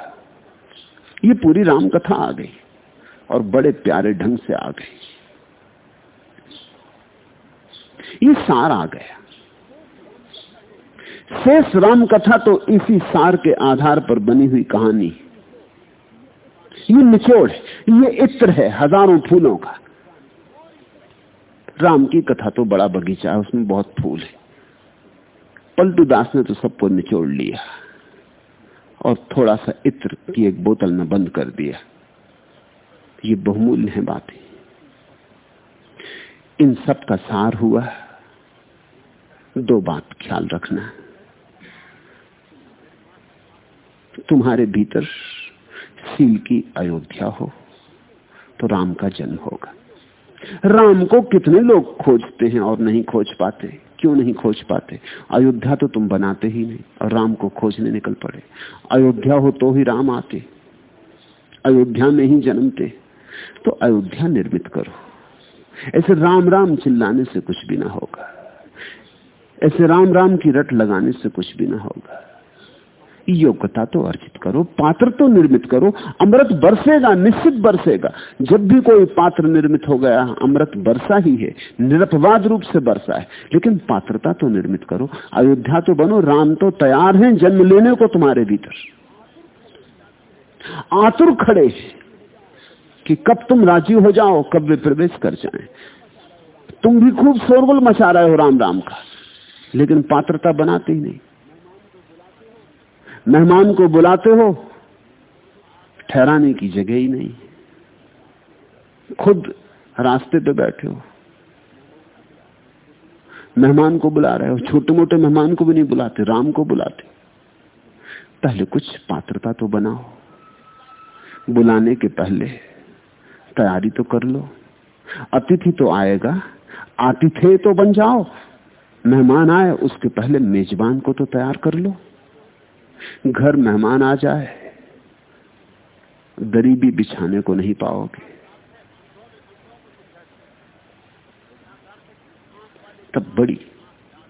ये पूरी राम कथा आ गई और बड़े प्यारे ढंग से आ गई। ये सार आ गया। शेष राम कथा तो इसी सार के आधार पर बनी हुई कहानी ये निचोड़ ये इत्र है हज़ारों फूलों का। राम की कथा तो बड़ा बगीचा है, उसमें बहुत फूल है। पलटू दास ने तो सबको निचोड़ लिया और थोड़ा सा इत्र की एक बोतल में बंद कर दिया। ये बहुमूल्य है बातें। इन सब का सार हुआ। दो बात ख्याल रखना तुम्हारे भीतर सील की अयोध्या हो तो राम का जन्म होगा। राम को कितने लोग खोजते हैं और नहीं खोज पाते? क्यों नहीं खोज पाते? अयोध्या तो तुम बनाते ही नहीं, और राम को खोजने निकल पड़े। अयोध्या हो तो ही राम आते, अयोध्या में ही जन्मते तो अयोध्या निर्मित करो। ऐसे राम राम चिल्लाने से कुछ भी ना होगा। ऐसे राम राम की रट लगाने से कुछ भी ना होगा। योग्यता तो अर्जित करो, पात्र तो निर्मित करो, अमृत बरसेगा, निश्चित बरसेगा। जब भी कोई पात्र निर्मित हो गया, अमृत बरसा ही है, निरपवाद रूप से बरसा है, लेकिन पात्रता तो निर्मित करो। अयोध्या तो बनो, राम तो तैयार हैं, जन्म लेने को तुम्हारे भीतर। आतुर खड़े कि कब तुम राज़ी हो जाओ, कब वे प्रवेश कर जाए। तुम भी खूब शोरगुल मचा रहे हो राम राम का, लेकिन पात्रता बनाते ही नहीं। मेहमान को बुलाते हो, ठहराने की जगह ही नहीं। खुद रास्ते पे बैठे हो। मेहमान को बुला रहे हो छोटे मोटे मेहमान को भी नहीं बुलाते, राम को बुलाते। पहले कुछ पात्रता तो बनाओ। बुलाने के पहले तैयारी तो कर लो। अतिथि तो आएगा आतिथे तो बन जाओ। मेहमान आए, उसके पहले मेजबान को तो तैयार कर लो। घर मेहमान आ जाए गरीबी बिछाने को नहीं पाओगे। तब बड़ी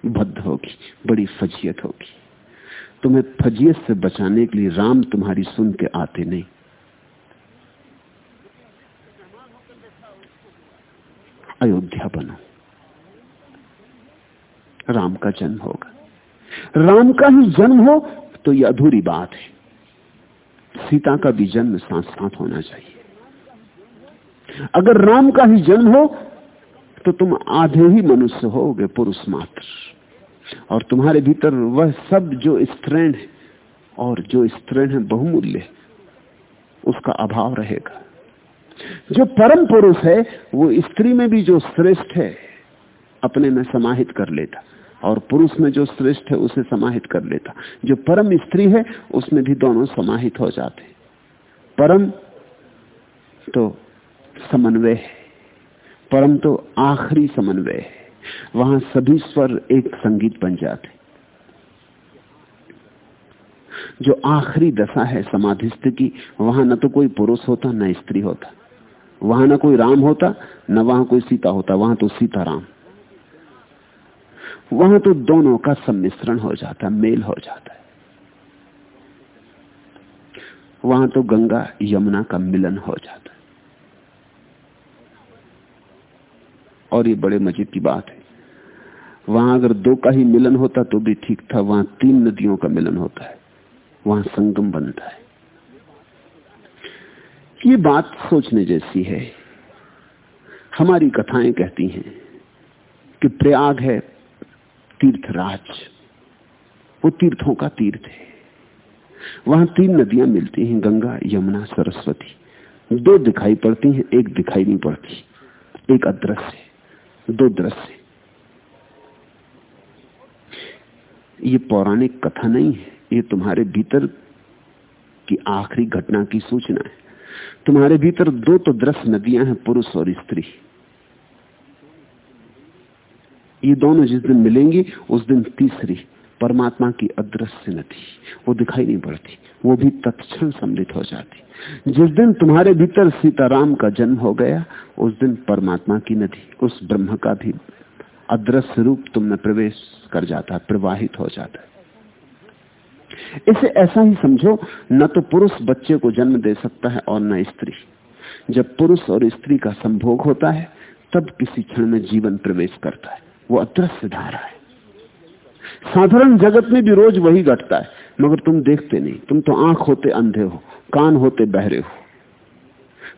भद्द होगी, बड़ी फजियत होगी। तुम्हें फजियत से बचाने के लिए राम तुम्हारी सुन के आते नहीं। अयोध्या बनो। राम का जन्म होगा। राम का ही जन्म हो तो यह अधूरी बात है। सीता का भी जन्म साथ साथ होना चाहिए। अगर राम का ही जन्म हो तो तुम आधे ही मनुष्य होगे, पुरुष मात्र। और तुम्हारे भीतर वह सब जो स्त्रीण है, और जो स्त्रीण है बहुमूल्य, उसका अभाव रहेगा। जो परम पुरुष है, वो स्त्री में भी जो श्रेष्ठ है, अपने में समाहित कर लेता। और पुरुष में जो श्रेष्ठ है, उसे समाहित कर लेता। जो परम स्त्री है, उसमें भी दोनों समाहित हो जाते। परम तो समन्वय है। परम तो आखिरी समन्वय है। वहाँ सभी स्वर एक संगीत बन जाते। जो आखिरी दशा है समाधिस्थ की, वहाँ न तो कोई पुरुष होता, न स्त्री होता। वहाँ न कोई राम होता, न वहाँ कोई सीता होता, वहाँ तो सीता राम वहाँ तो दोनों का सम्मिश्रण हो जाता है मेल हो जाता है। वहाँ तो गंगा, यमुना का मिलन हो जाता है। और ये बड़े मज़े की बात है। वहाँ अगर दो का ही मिलन होता तो भी ठीक था, वहाँ तीन नदियों का मिलन होता है। वहाँ संगम बनता है। ये बात सोचने जैसी है। हमारी कथाएँ कहती हैं कि प्रयाग है तीर्थराज वो तीर्थों का तीर्थ है। वहाँ तीन नदियाँ मिलती हैं, गंगा, यमुना, सरस्वती। दो दिखाई पड़ती हैं, एक दिखाई नहीं पड़ती। एक अदृश्य दो दृश्य ये पौराणिक कथा नहीं है, ये तुम्हारे भीतर की आखिरी घटना की सूचना है। तुम्हारे भीतर दो तो दृश्य नदियाँ हैं, पुरुष और स्त्री। ये दोनों जिस दिन मिलेंगी, उस दिन तीसरी परमात्मा की अदृश्य नदी वो दिखाई नहीं पड़ती। वो भी तत्क्षण सम्मिलित हो जाती। जिस दिन तुम्हारे भीतर सीताराम का जन्म हो गया, उस दिन परमात्मा की नदी उस ब्रह्म का भी अदृश्य रूप तुमने प्रवेश कर जाता है प्रवाहित हो जाता। है इसे ऐसा ही समझो, न तो पुरुष बच्चे को जन्म दे सकता है और न स्त्री। जब पुरुष और स्त्री का संभोग होता है, तब किसी क्षण में जीवन प्रवेश करता है। वो अदृश्य धारा है। साधारण जगत में भी रोज वही घटता है, मगर तुम देखते नहीं, तुम तो आँख होते अंधे हो, कान होते बहरे हो।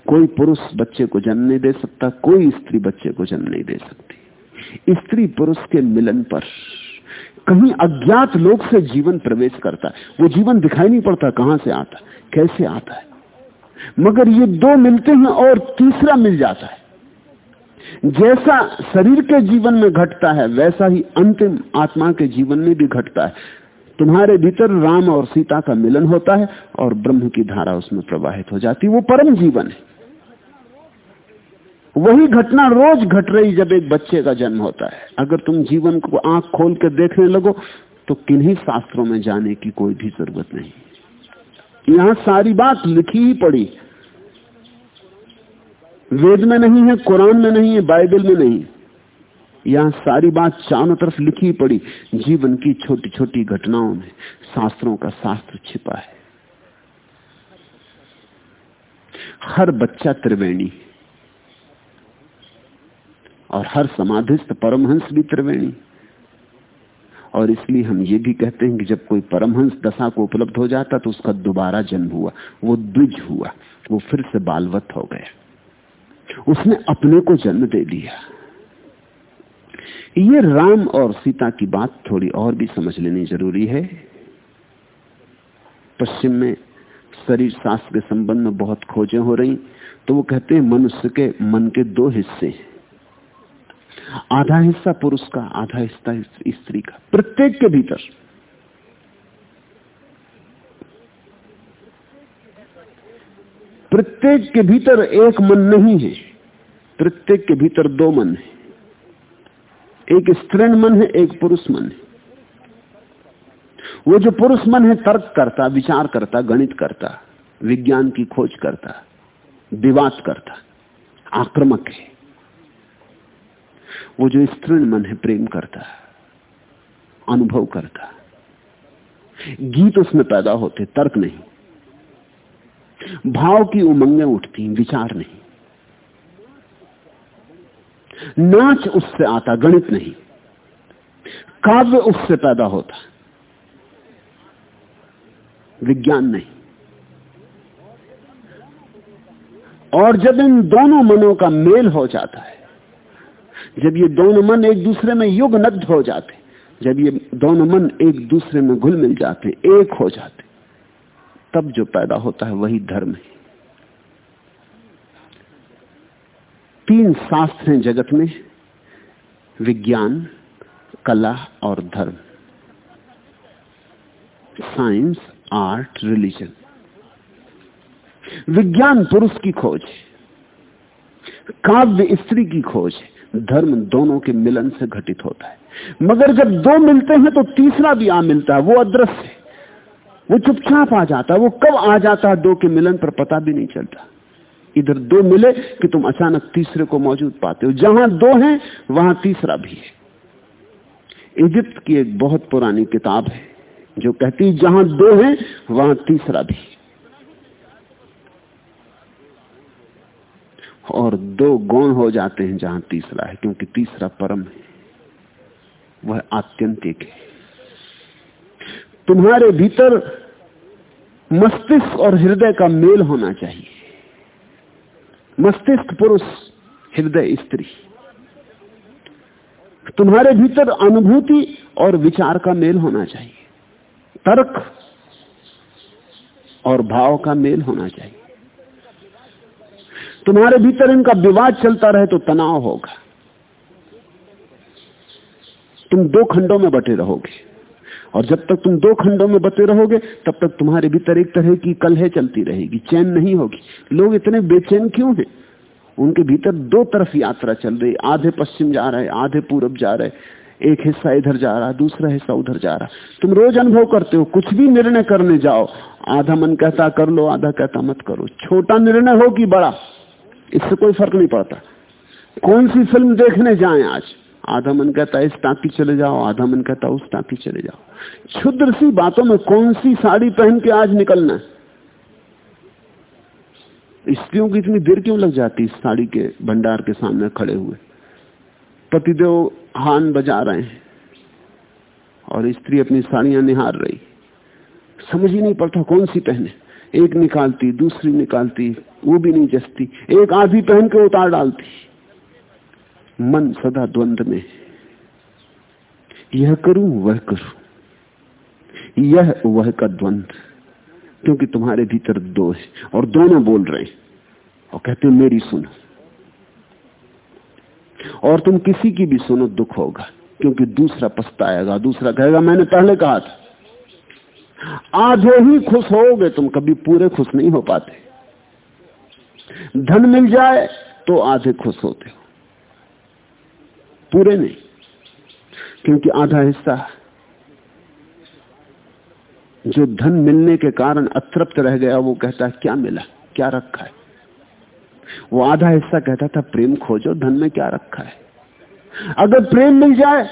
कोई पुरुष बच्चे को जन्म नहीं दे सकता, कोई स्त्री बच्चे को जन्म नहीं दे सकती। स्त्री पुरुष के मिलन पर कहीं अज्ञात लोग से जीवन प्रवेश करता है। वो जीवन दिखाई नहीं पड़ता कहाँ से आता, कैसे आता है। मगर ये दो मिलते हैं और तीसरा मिल जाता है। जैसा शरीर के जीवन में घटता है, वैसा ही अंतिम आत्मा के जीवन में भी घटता है। तुम्हारे भीतर राम और सीता का मिलन होता है और ब्रह्म की धारा उसमें प्रवाहित हो जाती वो परम जीवन है। वही घटना रोज घट रही जब एक बच्चे का जन्म होता है। अगर तुम जीवन को आँख खोल कर देखने लगो तो किन्हीं शास्त्रों में जाने की कोई भी ज़रूरत नहीं। यहाँ सारी बात लिखी ही पड़ी। वेद में नहीं है, कुरान में नहीं है, बाइबल में नहीं यहाँ सारी बात चारों तरफ़ लिखी पड़ी। जीवन की छोटी छोटी घटनाओं में शास्त्रों का शास्त्र छिपा है। हर बच्चा त्रिवेणी और हर समाधिस्थ परमहंस भी त्रिवेणी और इसलिए हम ये भी कहते हैं कि जब कोई परमहंस दशा को उपलब्ध हो जाता तो उसका दोबारा जन्म हुआ, वो द्विज हुआ, वो फिर से बालवत हो गया। उसने अपने को जन्म दे दिया। ये राम और सीता की बात थोड़ी और भी समझ लेनी ज़रूरी है। पश्चिम में शरीर शास्त्र के संबंध में बहुत खोजें हो रही तो वो कहते हैं, मनुष्य के मन के दो हिस्से आधा हिस्सा पुरुष का, आधा हिस्सा स्त्री का। प्रत्येक के भीतर। प्रत्येक के भीतर एक मन नहीं है। प्रत्येक के भीतर दो मन है। एक स्त्रीण मन है, एक पुरुष मन है। वो जो पुरुष मन है, तर्क करता, विचार करता, गणित करता, विज्ञान की खोज करता, विवाद करता, आक्रमक है। वो जो स्त्रीण मन है, प्रेम करता, अनुभव करता। गीत उसमें पैदा होते, तर्क नहीं। भाव की उमंगें उठती, विचार नहीं। नाच उससे आता, गणित नहीं। काव्य उससे पैदा होता। विज्ञान नहीं। और जब इन दोनों मनों का मेल हो जाता है, जब ये दोनों मन एक दूसरे में युग नग्ध हो जाते, जब ये दोनों मन एक दूसरे में घुल मिल जाते, एक हो जाते तब जो पैदा होता है वही धर्म है। तीन शास्त्र हैं जगत में, विज्ञान, कला और धर्म। साइंस आर्ट रिलीजन विज्ञान पुरुष की खोज काव्य स्त्री की खोज धर्म दोनों के मिलन से घटित होता है। मगर जब दो मिलते हैं तो तीसरा भी आ मिलता है, वो अदृश्य है। वो चुपचाप आ जाता है। वो कब आ जाता है? दो के मिलन पर पता भी नहीं चलता। इधर दो मिले कि तुम अचानक तीसरे को मौजूद पाते हो। जहाँ दो हैं, वहाँ तीसरा भी है। इजिप्त की एक बहुत पुरानी किताब है, जो कहती जहाँ दो हैं, वहाँ तीसरा भी और दो गौण हो जाते हैं जहाँ तीसरा है, क्योंकि तीसरा परम है। वह आत्यंतिक है। तुम्हारे भीतर मस्तिष्क और हृदय का मेल होना चाहिए। मस्तिष्क पुरुष, हृदय स्त्री। तुम्हारे भीतर अनुभूति और विचार का मेल होना चाहिए। तर्क और भाव का मेल होना चाहिए। तुम्हारे भीतर इनका विवाद चलता रहे तो तनाव होगा। तुम दो खंडों में बटे रहोगे। और जब तक तुम दो खंडों में बटे रहोगे, तब तक तुम्हारे भीतर एक तरह की कलह चलती रहेगी, चैन नहीं होगी। लोग इतने बेचैन क्यों हैं? उनके भीतर दो तरफ़ यात्रा चल रही, आधे पश्चिम जा रहे, आधे पूरब जा रहे। एक हिस्सा इधर जा रहा, दूसरा हिस्सा उधर जा रहा। तुम रोज अनुभव करते हो, कुछ भी निर्णय करने जाओ, आधा मन कहता कर लो, आधा कहता मत करो। छोटा निर्णय हो कि बड़ा, इससे कोई फ़र्क नहीं पड़ता। कौन सी फ़िल्म देखने जाएँ आज? आधा मन कहता इस टाकी चले जाओ, आधा मन कहता उस टाकी चले जाओ। क्षुद्र सी बातों में कौन सी साड़ी पहन के आज निकलना स्त्रियों की इतनी देर क्यों लग जाती साड़ी के भंडार के सामने खड़े हुए? पतिदेव हान बजा रहे हैं और स्त्री अपनी साड़ियाँ निहार रही। समझ ही नहीं पड़ता कौन सी पहने। एक निकालती, दूसरी निकालती, वो भी नहीं जसती एक आधी पहन के उतार डालती। मन सदा द्वंद में यह करूँ, वह करूँ। यह, वह का द्वंद। क्योंकि तुम्हारे भीतर दो है और दोनों बोल रहे हैं। और कहते हैं, मेरी सुनो। और तुम किसी की भी सुनो, दुख होगा। क्योंकि दूसरा पछताएगा, दूसरा कहेगा, मैंने पहले कहा था। आधे ही खुश होगे, तुम कभी पूरे खुश नहीं हो पाते। धन मिल जाए तो आधे खुश होते हो। पूरे नहीं, क्योंकि आधा हिस्सा जो धन मिलने के कारण अतृप्त रह गया, वो कहता है, क्या मिला? क्या रखा है? वो आधा हिस्सा कहता था, प्रेम खोजो, धन में क्या रखा है? अगर प्रेम मिल जाए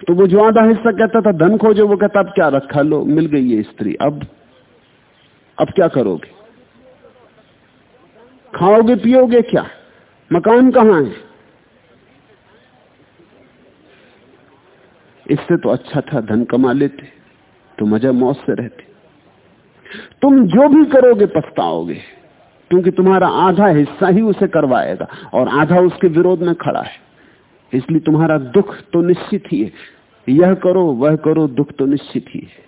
तो वो जो आधा हिस्सा कहता था, धन खोजो, वो कहता, अब क्या रखा? लो, मिल गई ये स्त्री, अब अब क्या करोगे? खाओगे, पियोगे क्या? मकान कहाँ है? इससे तो अच्छा था, धन कमा लेते तो मज़ा मौत से रहते। तुम जो भी करोगे, पछताओगे, क्योंकि तुम्हारा आधा हिस्सा ही उसे करवाएगा, और आधा उसके विरोध में खड़ा है। इसलिए तुम्हारा दुख तो निश्चित ही है। यह करो, वह करो, दुख तो निश्चित ही है।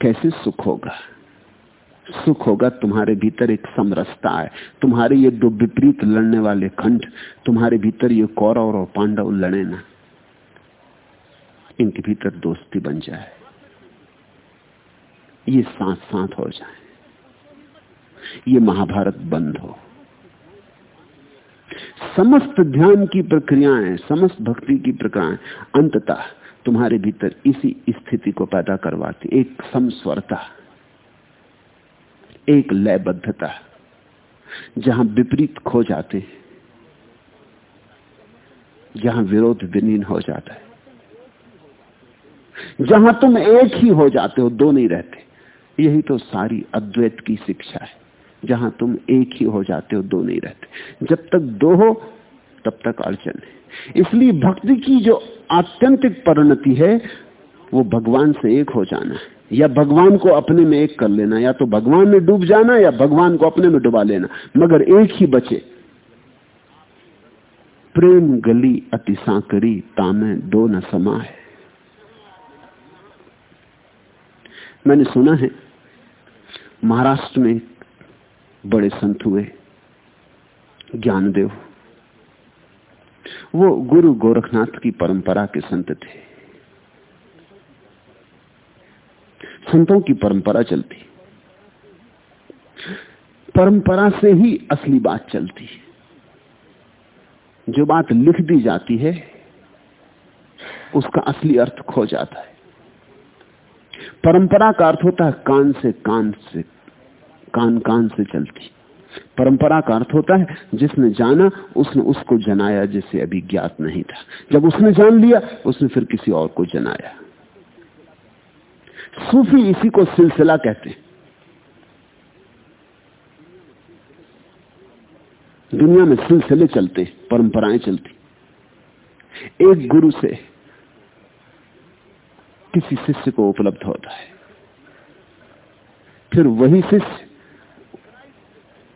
कैसे सुख होगा? सुख होगा, तुम्हारे भीतर एक समरसता है। तुम्हारे ये दो विपरीत लड़ने वाले खंड, तुम्हारे भीतर ये कौरव और पांडव लड़े ना, इनके भीतर दोस्ती बन जाए। ये साथ साथ हो जाए। ये महाभारत बंद हो। समस्त ध्यान की प्रक्रियाएँ, समस्त भक्ति की प्रक्रियाएँ, अंततः तुम्हारे भीतर इसी स्थिति को पैदा करवाती, एक समस्वरता। एक लयबद्धता जहाँ विपरीत खो जाते हैं, जहाँ विरोध विलीन हो जाता है। जहाँ तुम एक ही हो जाते हो, दो नहीं रहते, यही तो सारी अद्वैत की शिक्षा है। जहाँ तुम एक ही हो जाते हो, दो नहीं रहते। जब तक दो हो, तब तक अड़चन है। इसलिए भक्ति की जो आत्यंतिक परिणति है वो भगवान से एक हो जाना। है या भगवान को अपने में एक कर लेना, या तो भगवान में डूब जाना, या भगवान को अपने में डुबा लेना। मगर एक ही बचे। प्रेम गली अति सांकरी, तामे दो न समा है। मैंने सुना है, महाराष्ट्र में बड़े संत हुए, ज्ञानदेव। वो गुरु गोरखनाथ की परंपरा के संत थे। संतों की परंपरा चलती परंपरा से ही असली बात चलती है। जो बात लिख दी जाती है, उसका असली अर्थ खो जाता है। परंपरा का अर्थ होता है कान से कान से, कान कान से चलती। परंपरा का अर्थ होता है, जिसने जाना, उसने उसको जनाया जिसे अभी ज्ञात नहीं था। जब उसने जान लिया, उसने फिर किसी और को जनाया। सूफी इसी को सिलसिला कहते हैं। दुनिया में सिलसिले चलते, परंपराएँ चलती। एक गुरु से किसी शिष्य को उपलब्ध होता है। फिर वही शिष्य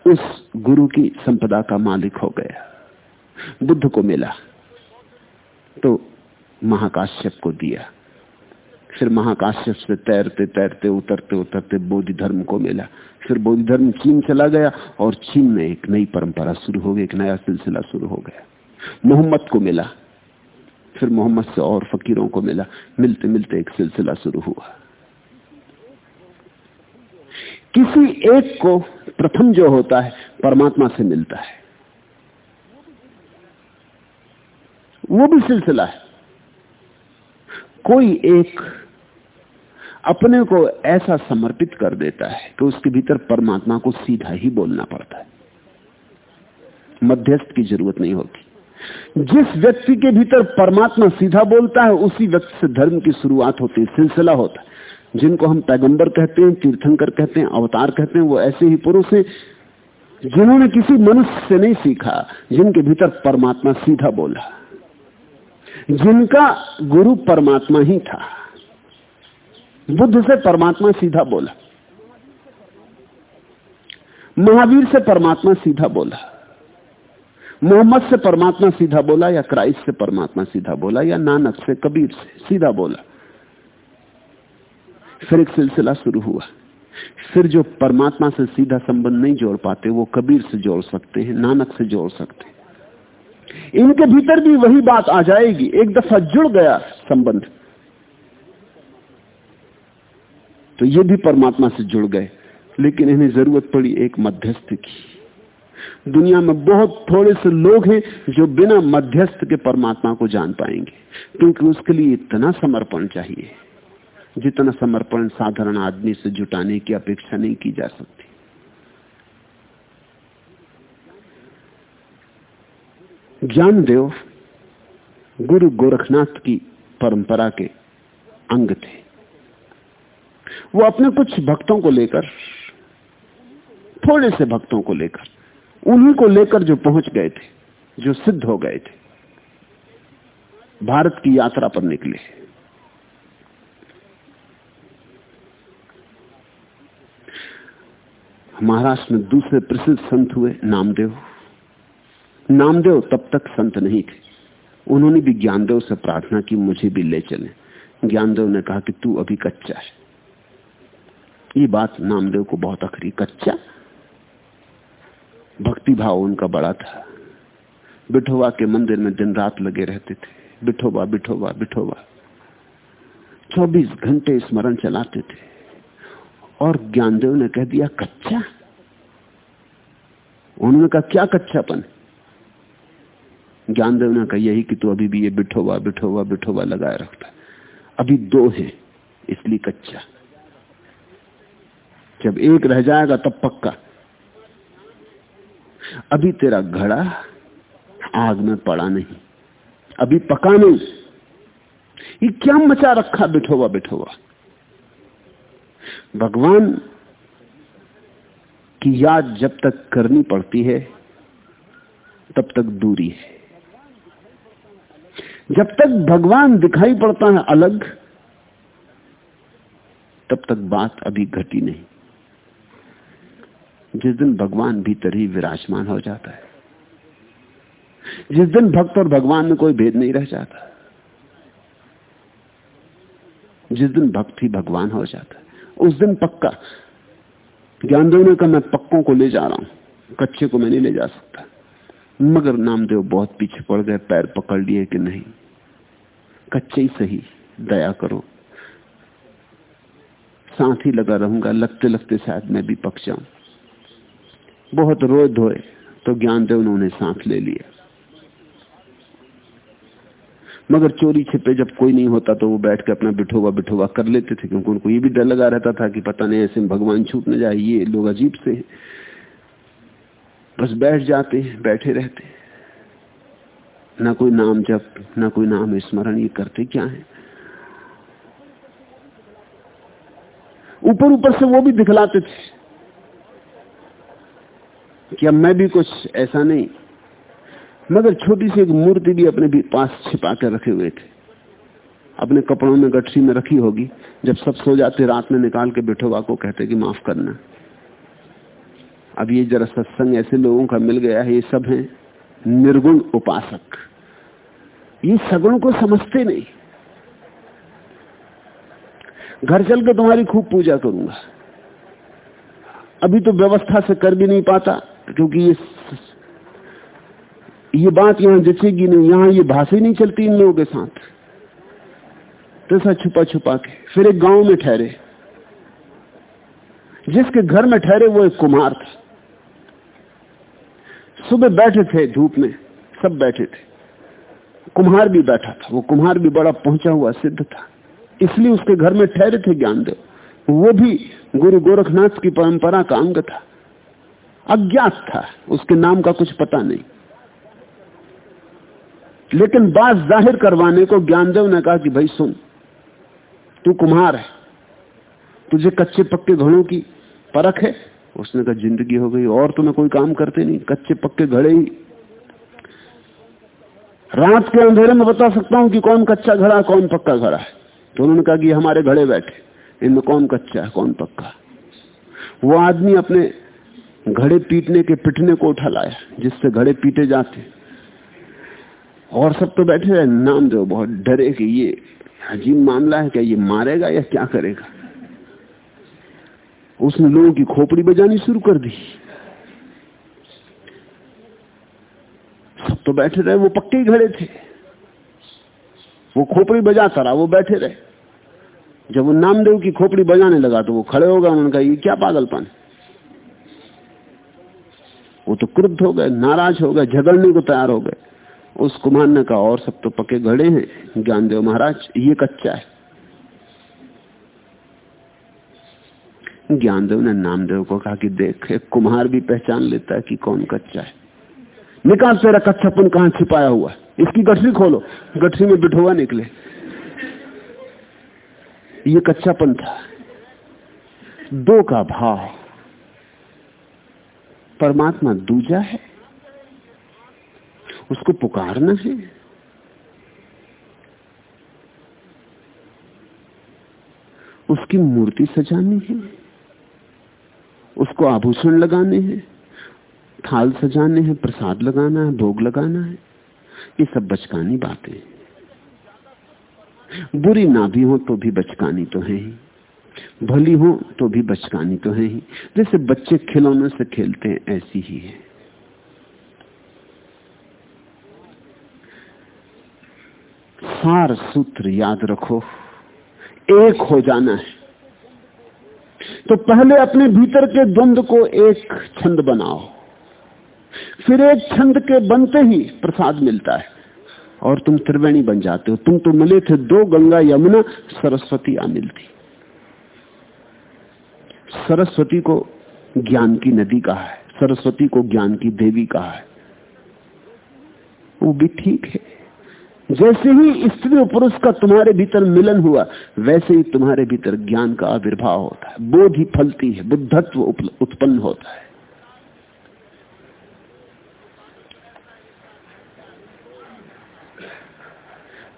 उस गुरु की संपदा का मालिक हो गया। बुद्ध को मिला तो महाकाश्यप को दिया। फिर महाकाश्यप से तैरते तैरते, उतरते उतरते बोधि धर्म को मिला। फिर बोधि धर्म चीन चला गया और चीन में एक नई परंपरा शुरू हो गई, एक नया सिलसिला शुरू हो गया। मोहम्मद को मिला। फिर मोहम्मद से और फकीरों को मिला। मिलते मिलते एक सिलसिला शुरू हुआ। किसी एक को प्रथम जो होता है, परमात्मा से मिलता है। वो भी सिलसिला है। कोई एक अपने को ऐसा समर्पित कर देता है कि उसके भीतर परमात्मा को सीधा ही बोलना पड़ता है। मध्यस्थ की ज़रूरत नहीं होती। जिस व्यक्ति के भीतर परमात्मा सीधा बोलता है, उसी व्यक्ति से धर्म की शुरुआत होती है, सिलसिला होता है। जिनको हम पैगंबर कहते हैं, तीर्थंकर कहते हैं, अवतार कहते हैं, वो ऐसे ही पुरुष हैं, जिन्होंने किसी मनुष्य से नहीं सीखा, जिनके भीतर परमात्मा सीधा बोला। जिनका गुरु परमात्मा ही था। बुद्ध से परमात्मा सीधा बोला। महावीर से परमात्मा सीधा बोला। मोहम्मद से परमात्मा सीधा बोला या क्राइस्ट से परमात्मा सीधा बोला या नानक से कबीर से सीधा बोला। फिर एक सिलसिला शुरू हुआ। फिर जो परमात्मा से सीधा संबंध नहीं जोड़ पाते, वो कबीर से जोड़ सकते हैं, नानक से जोड़ सकते हैं। इनके भीतर भी वही बात आ जाएगी। एक दफ़ा जुड़ गया संबंध। तो ये भी परमात्मा से जुड़ गए, लेकिन इन्हें ज़रूरत पड़ी एक मध्यस्थ की। दुनिया में बहुत थोड़े से लोग हैं जो बिना मध्यस्थ के परमात्मा को जान पाएँगे, क्योंकि उसके लिए इतना समर्पण चाहिए, जितना समर्पण साधारण आदमी से जुटाने की अपेक्षा नहीं की जा सकती। ज्ञानदेव गुरु गोरखनाथ की परंपरा के अंग थे। वो अपने कुछ भक्तों को लेकर, थोड़े से भक्तों को लेकर, उन्हीं को लेकर जो पहुँच गए थे, जो सिद्ध हो गए थे, भारत की यात्रा पर निकले। महाराष्ट्र में दूसरे प्रसिद्ध संत हुए नामदेव। नामदेव तब तक संत नहीं थे। उन्होंने भी ज्ञानदेव से प्रार्थना की, मुझे भी ले चले। ज्ञानदेव ने कहा कि तू अभी कच्चा है। ये बात नामदेव को बहुत अखरी कच्चा। भक्ति भाव उनका बड़ा था। बिठोवा के मंदिर में दिन रात लगे रहते थे। बिठोबा बिठोबा बिठोबा। 24 घंटे स्मरण चलाते थे। और ज्ञानदेव ने कह दिया, कच्चा? उन्होंने कहा, क्या कच्चापन? ज्ञानदेव ने कहा, यही कि तू अभी भी ये बिठोबा बिठोबा बिठोबा लगाए रखता अभी दो है, इसलिए कच्चा। जब एक रह जाएगा तब पक्का। अभी तेरा घड़ा आग में पड़ा नहीं। अभी पका नहीं। ये क्या मचा रखा बिठोवा बिठोवा? भगवान की याद जब तक करनी पड़ती है, तब तक दूरी है। जब तक भगवान दिखाई पड़ता है अलग, तब तक बात अभी घटी नहीं। जिस दिन भगवान भीतर ही विराजमान हो जाता है। जिस दिन भक्त और भगवान में कोई भेद नहीं रह जाता। जिस दिन भक्त ही भगवान हो जाता है। उस दिन पक्का। ज्ञान देने का मैं पक्कों को ले जा रहा हूँ। कच्चे को मैं नहीं ले जा सकता। मगर नामदेव बहुत पीछे पड़ गए, पैर पकड़ लिए कि नहीं? कच्चे ही सही, दया करो। साथ ही लगा रहूँगा लगते लगते शायद मैं भी पक जाऊँ। बहुत रोए धोए तो ज्ञानदेव ने उन्हें सांस ले लिया। मगर चोरी छिपे जब कोई नहीं होता तो वो बैठ के अपना बिठोवा बिठोवा कर लेते थे, क्योंकि उनको ये भी डर लगा रहता था कि पता नहीं ऐसे भगवान छूट न जाए, ये लोग अजीब से बस बैठ जाते, बैठे रहते। ना कोई नाम जप, ना कोई नाम स्मरण, ये करते क्या है? ऊपर ऊपर से वो भी दिखलाते थे। कि अब मैं भी कुछ ऐसा नहीं। मगर छोटी सी एक मूर्ति भी अपने भी पास छिपा कर रखे हुए थे। अपने कपड़ों में गठरी में रखी होगी। जब सब सो जाते, रात में निकाल के बिठोवा को कहते कि माफ़ करना। अब ये जरा सत्संग ऐसे लोगों का मिल गया है, ये सब हैं निर्गुण उपासक। ये सगुण को समझते नहीं। घर चल के तुम्हारी खूब पूजा करूँगा। अभी तो व्यवस्था से कर भी नहीं पाता। क्योंकि ये ये बात यहाँ जचेगी नहीं, यहाँ ये भाषा ही नहीं चलती इन लोगों के साथ। तो छुपा छुपा के, फिर एक गाँव में ठहरे। जिसके घर में ठहरे वो एक कुमार था। सुबह बैठे थे धूप में, सब बैठे थे। कुम्हार भी बैठा था, वो कुम्हार भी बड़ा पहुँचा हुआ, सिद्ध था। इसलिए उसके घर में ठहरे थे ज्ञानदेव। वो भी गुरु गोरखनाथ की परंपरा का अंग था। अज्ञात था, उसके नाम का कुछ पता नहीं। लेकिन बात ज़ाहिर करवाने को ज्ञानदेव ने कहा कि भाई सुन, तू कुम्हार है, तुझे कच्चे पक्के घड़ों की परख है। उसने कहा, ज़िंदगी हो गई, और तुम्हें कोई काम करते नहीं, कच्चे पक्के घड़े ही। रात के अंधेरे में बता सकता हूँ कि कौन कच्चा घड़ा, कौन पक्का घड़ा है। तो उन्होंने कहा कि हमारे घड़े बैठे, इनमें कौन कच्चा है, कौन पक्का वो आदमी अपने घड़े पीटने के पिटने को उठा लाया, जिससे घड़े पीटे जाते। और सब तो बैठे रहे, नाम जो बहुत डरे कि ये अजीब मामला है, क्या ये मारेगा या क्या करेगा? उसने लोगों की खोपड़ी बजानी शुरू कर दी। सब तो बैठे रहे, वो पक्के घड़े थे। वो खोपड़ी बजाता रहा, वो बैठे रहे। जब वो नामदेव की खोपड़ी बजाने लगा तो वो खड़े हो गए, उन्होंने कहा, ये क्या पागलपन वो तो क्रुद्ध हो गए, नाराज़ हो गए, झगड़ने को तैयार हो गए। उस कुमार ने कहा, और सब तो पके घड़े हैं, ज्ञानदेव महाराज, ये कच्चा है। ज्ञानदेव ने नामदेव को कहा कि देख कुम्हार भी पहचान लेता है कि कौन कच्चा है। निकाल तेरा कच्चापन कहाँ छिपाया हुआ इसकी गठरी खोलो, गठरी में बिठोवा निकले। ये कच्चापन था। दो का भाव। परमात्मा दूजा है। उसको पुकारना है। उसकी मूर्ति सजानी है। उसको आभूषण लगाने हैं। थाल सजाने हैं, प्रसाद लगाना है, भोग लगाना है। ये सब बचकानी बातें बुरी ना भी हो तो भी बचकानी तो है ही। भली हो तो भी बचकानी तो है ही। जैसे बच्चे खिलौने से खेलते हैं, ऐसी ही है। सार सूत्र याद रखो, एक हो जाना है। तो पहले अपने भीतर के द्वंद को एक छंद बनाओ। फिर एक छंद के बनते ही प्रसाद मिलता है। और तुम त्रिवेणी बन जाते हो। तुम तो मिले थे दो गंगा यमुना, सरस्वती आ मिलती सरस्वती को ज्ञान की नदी कहा है, सरस्वती को ज्ञान की देवी कहा है। वो भी ठीक है। जैसे ही स्त्री और पुरुष का तुम्हारे भीतर मिलन हुआ, वैसे ही तुम्हारे भीतर ज्ञान का आविर्भाव होता है। बोध ही फलती है, बुद्धत्व उत्पन्न होता है।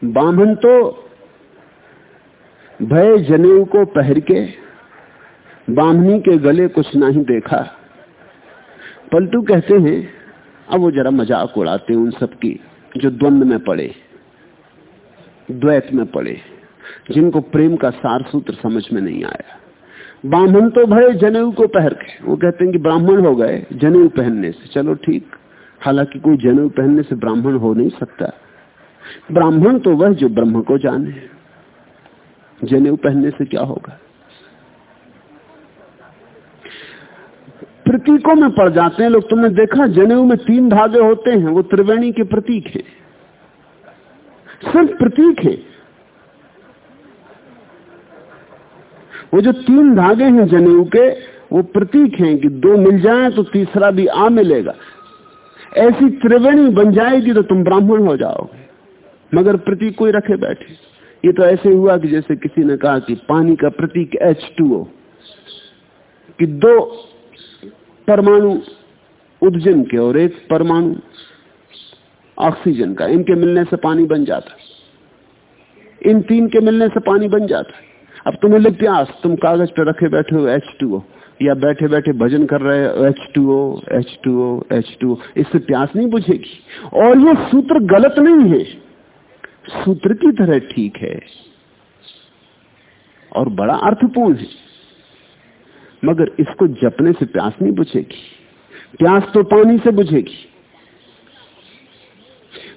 बामन तो भय जनेऊ को पहर के बामनी के गले कुछ नहीं देखा। पलटू कहते हैं, अब वो जरा मज़ाक उड़ाते उन सबकी, जो द्वंद में पड़े, द्वैत में पड़े, जिनको प्रेम का सार सूत्र समझ में नहीं आया। ब्राह्मण तो भय जनेऊ को पहर के, वो कहते हैं कि ब्राह्मण हो गए, जनेऊ पहनने से। चलो ठीक, हालाँकि कोई जनेऊ पहनने से ब्राह्मण हो नहीं सकता। ब्राह्मण तो वह जो ब्रह्म को जाने, जनेऊ पहनने से क्या होगा? प्रतीकों में पड़ जाते हैं। लोग, तुमने देखा, जनेऊ में तीन धागे होते हैं, वो त्रिवेणी के प्रतीक है। सिर्फ़ प्रतीक है। वो जो तीन धागे हैं जनेऊ के, वो प्रतीक हैं कि दो मिल जाए तो तीसरा भी आ मिलेगा। ऐसी त्रिवेणी बन जाएगी तो तुम ब्राह्मण हो जाओगे। मगर प्रतीक कोई रखे बैठे। ये तो ऐसे हुआ कि जैसे किसी ने कहा कि पानी का प्रतीक एच कि दो परमाणु उदजन के और एक परमाणु ऑक्सीजन का। इनके मिलने से पानी बन जाता। इन तीन के मिलने से पानी बन जाता। अब तुम्हें लग प्यास तुम कागज़ पर रखे बैठे हो एच टू ओ या बैठे बैठे भजन कर रहे हो H two O H two O H two O इससे प्यास नहीं बुझेगी। और ये सूत्र गलत नहीं है। सूत्र की तरह ठीक है। और बड़ा अर्थपूर्ण है। मगर इसको जपने से प्यास नहीं बुझेगी। प्यास तो पानी से बुझेगी।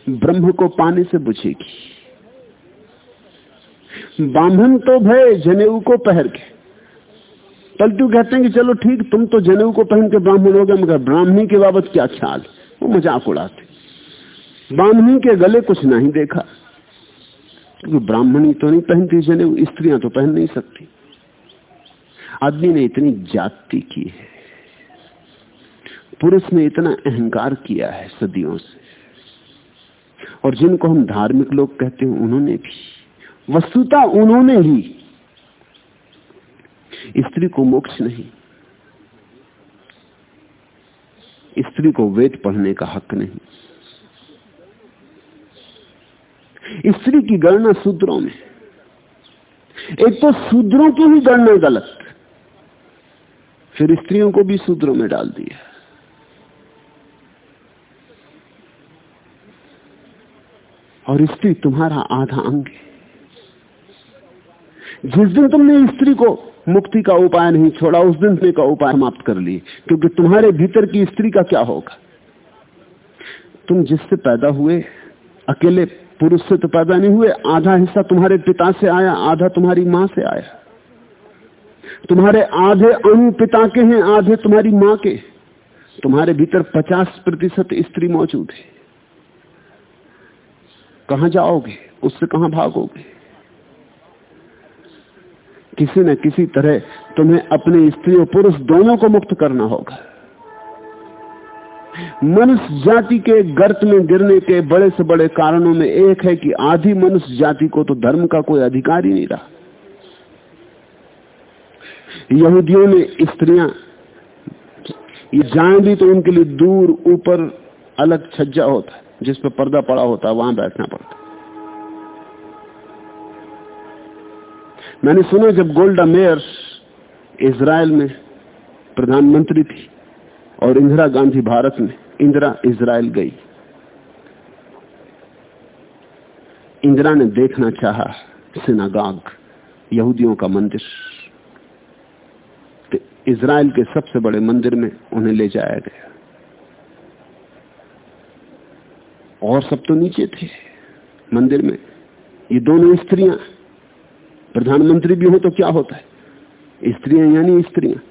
ब्रह्म को पानी से बुझेगी। ब्राह्मण तो भय, जनेऊ को पहर के। पलटू कहते हैं कि चलो ठीक, तुम तो जनेऊ को पहन के ब्राह्मण हो गए, मगर ब्राह्मणी के बाबत क्या ख्याल? वो मज़ाक उड़ाते। ब्राह्मणी के गले कुछ नहीं देखा। क्योंकि ब्राह्मणी तो नहीं पहनती, जनेऊ स्त्रियाँ तो पहन नहीं सकती। आदमी ने इतनी जाति की है। पुरुष ने इतना अहंकार किया है सदियों से। और जिनको हम धार्मिक लोग कहते हैं, उन्होंने भी। वस्तुता उन्होंने ही। स्त्री को मोक्ष नहीं। स्त्री को वेद पढ़ने का हक नहीं। स्त्री की गणना सूत्रों में एक तो सूत्रों की ही गणना गलत। फिर स्त्रियों को भी सूत्रों में डाल दिया। और स्त्री तुम्हारा आधा अंग है। जिस दिन तुमने स्त्री को मुक्ति का उपाय नहीं छोड़ा, उस दिन से का उपाय समाप्त कर लिए, क्योंकि तुम्हारे भीतर की स्त्री का क्या होगा? तुम जिससे पैदा हुए, अकेले पुरुष से तो पैदा नहीं हुए, आधा हिस्सा तुम्हारे पिता से आया, आधा तुम्हारी माँ से आया। तुम्हारे आधे अणु पिता के हैं, आधे तुम्हारी माँ के। तुम्हारे भीतर 50 प्रतिशत स्त्री मौजूद है। कहाँ जाओगे? उससे कहाँ भागोगे? किसी न किसी तरह तुम्हें अपने स्त्री और पुरुष दोनों को मुक्त करना होगा। मनुष्य जाति के गर्त में गिरने के बड़े से बड़े कारणों में एक है कि आधी मनुष्य जाति को तो धर्म का कोई अधिकार ही नहीं रहा। यहूदियों में स्त्रियाँ जाए भी तो उनके लिए दूर, ऊपर अलग छज्जा होता है, जिस पर पर्दा पड़ा होता है, वहाँ बैठना पड़ता मैंने सुना जब गोल्डा मेयर इसराइल में प्रधानमंत्री थी और इंदिरा गांधी भारत में इंदिरा इसराइल गई, इंदिरा ने देखना चाहा सिनागाग, यहूदियों का मंदिर। इसराइल के सबसे बड़े मंदिर में उन्हें ले जाया गया। और सब तो नीचे थे मंदिर में। ये दोनों स्त्रियाँ, प्रधानमंत्री भी हो तो क्या होता है? स्त्रियाँ यानी स्त्रियाँ।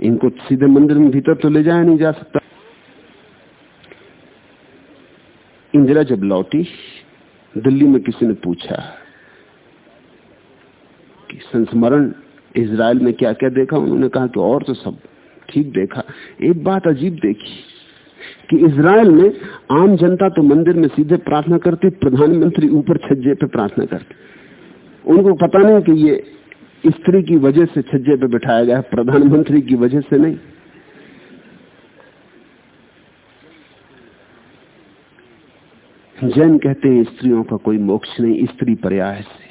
इनको सीधे मंदिर में भीतर तो ले जाया नहीं जा सकता। इंदिरा जब लौटी, दिल्ली में किसी ने पूछा कि संस्मरण इसराइल में क्या क्या देखा? उन्होंने कहा कि और तो सब ठीक देखा। एक बात अजीब देखी कि इसराइल में आम जनता तो मंदिर में सीधे प्रार्थना करती, प्रधानमंत्री ऊपर छज्जे पे प्रार्थना करते। उनको पता नहीं कि ये स्त्री की वजह से छज्जे पे बिठाया गया प्रधानमंत्री की वजह से नहीं। जैन कहते हैं, स्त्रियों का कोई मोक्ष नहीं, स्त्री पर्याय से।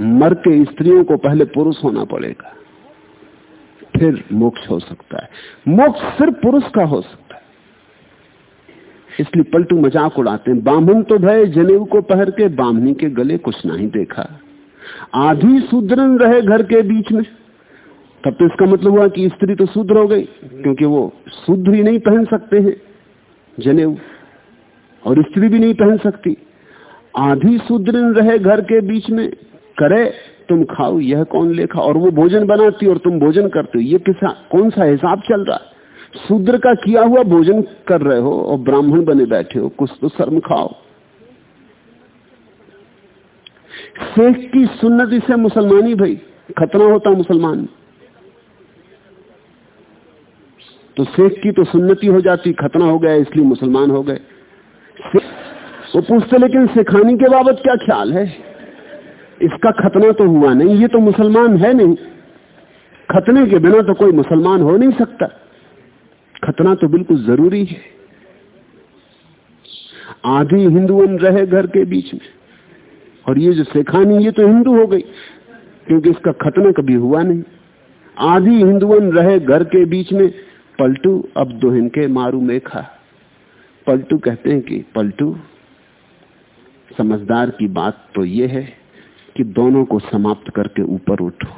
मर के स्त्रियों को पहले पुरुष होना पड़ेगा, फिर मोक्ष हो सकता है। मोक्ष सिर्फ़ पुरुष का हो सकता है। इसलिए पलटू मज़ाक उड़ाते हैं बामन तो भय, जनेऊ को पहर के बामनी के गले कुछ नहीं देखा। आधी सुदृढ़ रहे घर के बीच में। तब तो इसका मतलब हुआ कि स्त्री तो शुद्र हो गई, क्योंकि वो शुद्ध ही नहीं पहन सकते हैं, जनेऊ। और स्त्री भी नहीं पहन सकती। आधी सुदृढ़ रहे घर के बीच में करे, तुम खाओ, यह कौन लेखा? और वो भोजन बनाती और तुम भोजन करते हो। ये किसा, कौन सा हिसाब चल रहा है? शूद्र का किया हुआ भोजन कर रहे हो और ब्राह्मण बने बैठे हो, कुछ तो शर्म खाओ। शेख की सुन्नति से मुसलमानी भाई खतरा होता मुसलमान। तो शेख की तो सुन्नति हो जाती, खतना हो गया, इसलिए मुसलमान हो गए। वो पूछते, लेकिन सिखाने के बाबत क्या ख्याल है? इसका खतना तो हुआ नहीं, ये तो मुसलमान है नहीं। खतने के बिना तो कोई मुसलमान हो नहीं सकता। खतना तो बिल्कुल ज़रूरी है। आधी हिंदुअन रहे घर के बीच में। और ये जो सेखानी ये तो हिंदू हो गई, क्योंकि इसका खतना कभी हुआ नहीं। आधी हिंदुअन रहे घर के बीच में, पलटू, अब दोहिन के मारू मेखा। पलटू कहते हैं कि पलटू, समझदार की बात तो ये है कि दोनों को समाप्त करके ऊपर उठो।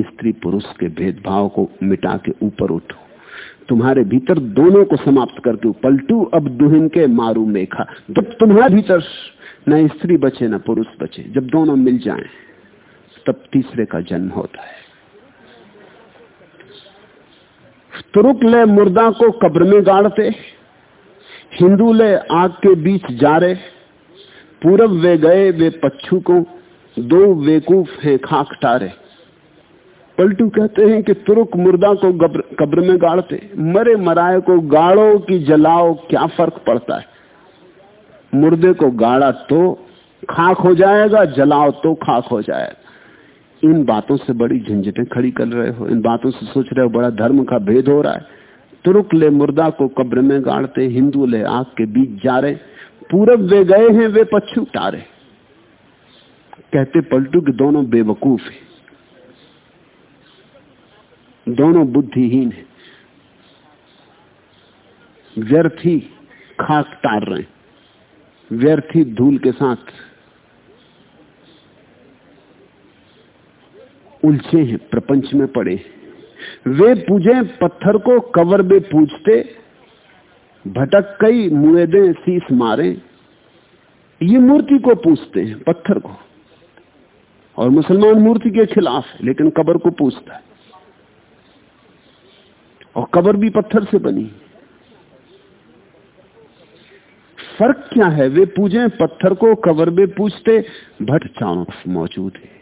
स्त्री पुरुष के भेदभाव को मिटा के ऊपर उठो। तुम्हारे भीतर दोनों को समाप्त करके पलटू अब दुहिन के मारू मेखा। जब तुम्हारे भीतर न स्त्री बचे, न पुरुष बचे, जब दोनों मिल जाएँ, तब तीसरे का जन्म होता है। तुरुक ले मुर्दा को कब्र में गाड़ते हिंदू ले आग के बीच जा रहे पूरब वे गए, वे पच्छू को दो वेकूफ हैं खाक टारे। पलटू कहते हैं कि तुरुक मुर्दा को कब्र में गाड़ते। मरे मराए को गाड़ो कि जलाओ क्या फ़र्क पड़ता है? मुर्दे को गाड़ा तो खाक हो जाएगा, जलाओ तो खाक हो जाएगा। इन बातों से बड़ी झंझटें खड़ी कर रहे हो, इन बातों से सोच रहे हो बड़ा धर्म का भेद हो रहा है। तुरुक ले मुर्दा को कब्र में गाड़ते, हिंदू ले आग के बीच जा रहे। पूरब वे गए हैं, वे पच्छू टारे कहते पलटू कि दोनों बेवकूफ़ हैं। दोनों बुद्धिहीन हैं। व्यर्थी खाक टार रहे व्यर्थी धूल के साथ उलझे हैं, प्रपंच में पड़े वे पूजे, पत्थर को कवर में पूजते भटक कई मुएदे शीस मारे। ये मूर्ति को पूछते हैं, पत्थर को। और मुसलमान मूर्ति के खिलाफ है, लेकिन कबर को पूछता है। और कबर भी पत्थर से बनी। फ़र्क क्या है? वे पूजे, पत्थर को कबर में पूछते भट चारों मौजूद है।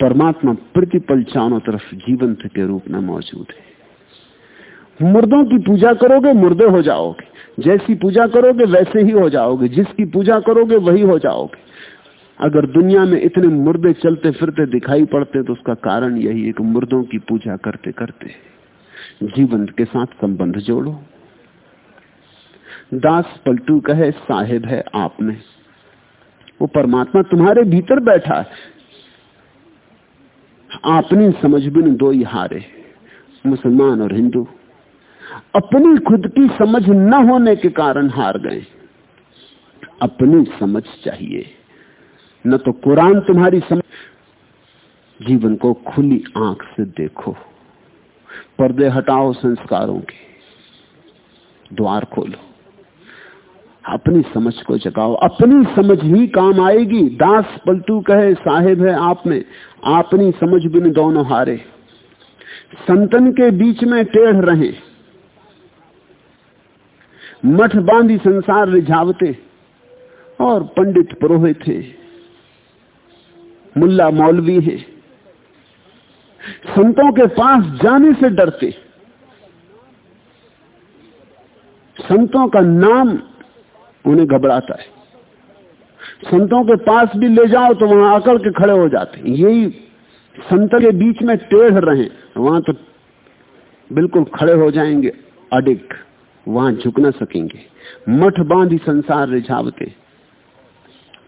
परमात्मा प्रतिपल चारों तरफ़ जीवंत के रूप में मौजूद है। मुर्दों की पूजा करोगे, मुर्दे हो जाओगे। जैसी पूजा करोगे, वैसे ही हो जाओगे। जिसकी पूजा करोगे, वही हो जाओगे। अगर दुनिया में इतने मुर्दे चलते फिरते दिखाई पड़ते तो उसका कारण यही है कि मुर्दों की पूजा करते करते जीवन के साथ संबंध जोड़ो। दास पलटू कहे, साहेब है आप में वो परमात्मा तुम्हारे भीतर बैठा है। आपने समझ बिन दो ही हारे मुसलमान और हिंदू अपनी खुद की समझ न होने के कारण हार गए। अपनी समझ चाहिए। न तो कुरान तुम्हारी समझ जीवन को खुली आँख से देखो। पर्दे हटाओ संस्कारों के। द्वार खोलो। अपनी समझ को जगाओ। अपनी समझ ही काम आएगी। दास पलटू कहे, साहेब है आप में। अपनी समझ बिन दोनों हारे। संतन के बीच में टेढ़ रहे। मठ बांधी संसार रिझावते और पंडित पुरोहित थे मुल्ला मौलवी है। संतों के पास जाने से डरते। संतों का नाम उन्हें घबराता है। संतों के पास भी ले जाओ तो वहाँ अकड़ के खड़े हो जाते यही संत के बीच में टेढ़ रहे, वहाँ तो बिल्कुल खड़े हो जाएँगे अडिक वहाँ झुक ना सकेंगे। मठ बांधी संसार रिझावते।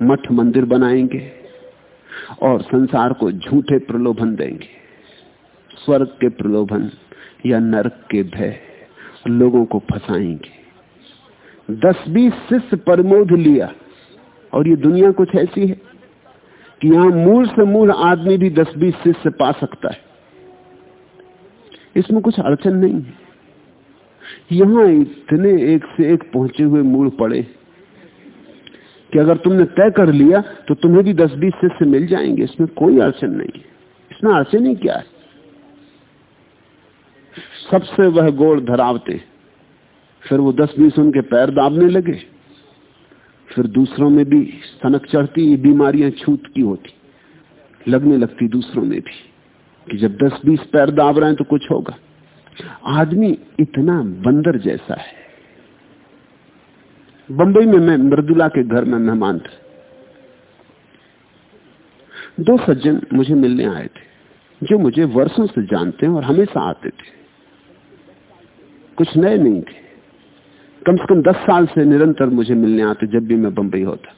मठ मंदिर बनाएँगे और संसार को झूठे प्रलोभन देंगे। स्वर्ग के प्रलोभन या नरक के भय लोगों को फंसाएँगे। दस बीस शिष्य प्रमोद लिया और ये दुनिया कुछ ऐसी है कि यहाँ मूल से मूल आदमी भी दस बीस शिष्य पा सकता है। इसमें कुछ अड़चन नहीं है। यहाँ इतने एक से एक पहुँचे हुए मूल पड़े कि अगर तुमने तय कर लिया तो तुम्हें भी दस बीस शिष्य मिल जाएँगे। इसमें कोई अड़चन नहीं। है इसमें अड़चन ही क्या है? सबसे वह गोड़ धरावते। फिर वो दस बीस उनके पैर दाबने लगे। फिर दूसरों में भी सनक चढ़ती बीमारियाँ छूत की होती। लगने लगती दूसरों में भी कि जब दस बीस पैर दाब रहे हैं तो कुछ होगा। आदमी इतना बंदर जैसा है। बंबई में मैं मृदुला के घर में मेहमान था। दो सज्जन मुझे मिलने आए थे, जो मुझे वर्षों से जानते हैं और हमेशा आते थे। कुछ नए नहीं थे। कम से कम दस साल से निरंतर मुझे मिलने आते जब भी मैं बंबई होता।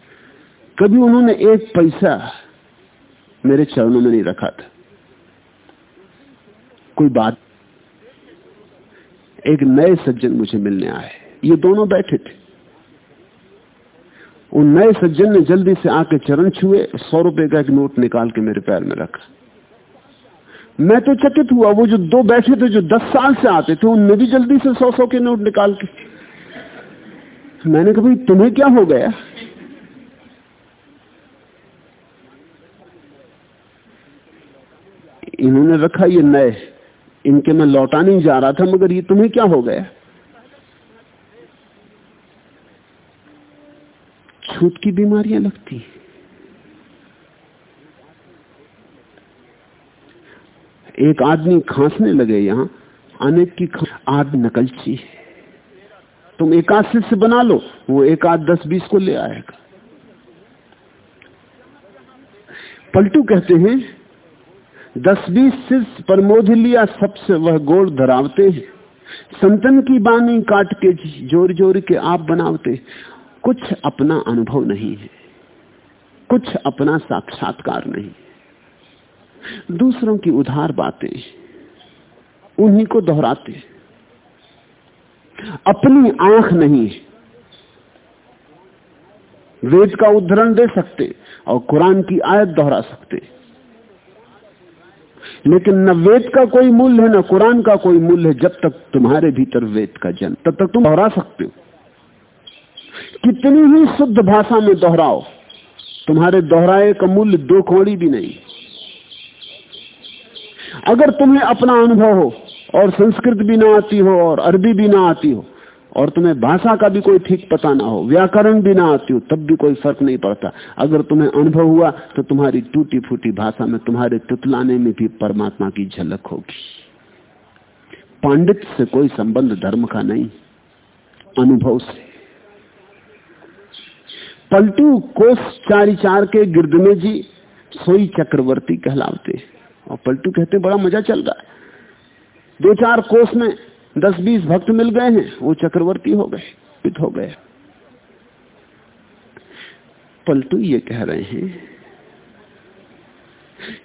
कभी उन्होंने एक पैसा मेरे चरणों में नहीं रखा था। कोई बात एक नए सज्जन मुझे मिलने आए। ये दोनों बैठे थे। उन नए सज्जन ने जल्दी से आके चरण छुए, सौ रुपए का एक नोट निकाल के मेरे पैर में रखा। मैं तो चकित हुआ, वो जो दो बैठे थे, जो दस साल से आते थे, उनने भी जल्दी से सौ सौ के नोट निकाल के। मैंने कहा तुम्हें क्या हो गया? इन्होंने रखा ये नए। इनके मैं लौटा नहीं जा रहा था, मगर ये तुम्हें क्या हो गया? छूत की बीमारियाँ लगती एक आदमी खांसने लगे यहाँ, अनेक की आद नकलची है। तुम एक आध शिष्य बना लो, वो एक आध दस बीस को ले आएगा। पलटू कहते हैं दस बीस शिष्य प्रमोद लिया सबसे, वह गोड़ धरावते हैं। संतन की बानी काट के ज़ोर ज़ोर के आप बनावते कुछ अपना अनुभव नहीं है। कुछ अपना साक्षात्कार नहीं दूसरों की उधार बातें उन्हीं को दोहराते अपनी आँख नहीं वेद का उदाहरण दे सकते और कुरान की आयत दोहरा सकते लेकिन न वेद का कोई मूल्य है, न कुरान का कोई मूल्य है, जब तक तुम्हारे भीतर वेद का जन्म, तब तक तुम दोहरा सकते हो। कितनी ही शुद्ध भाषा में दोहराओ, तुम्हारे दोहराए का मूल्य दो कौड़ी भी नहीं। अगर तुम्हें अपना अनुभव हो, और संस्कृत भी ना आती हो, और अरबी भी ना आती हो और तुम्हें भाषा का भी कोई ठीक पता ना हो, व्याकरण भी ना आती हो, तब भी कोई फ़र्क नहीं पड़ता। अगर तुम्हें अनुभव हुआ तो तुम्हारी टूटी फूटी भाषा में, तुम्हारे तुतलाने में भी परमात्मा की झलक होगी। पांडित से कोई संबंध धर्म का नहीं, अनुभव से। पलटू कोस चारी चार के गिरदमे जी, सोई चक्रवर्ती कहलाते और पलटू कहते, बड़ा मज़ा चल रहा है। दो चार कोस में दस बीस भक्त मिल गए हैं, वो चक्रवर्ती हो गए, पित हो गए। पलटू ये कह रहे हैं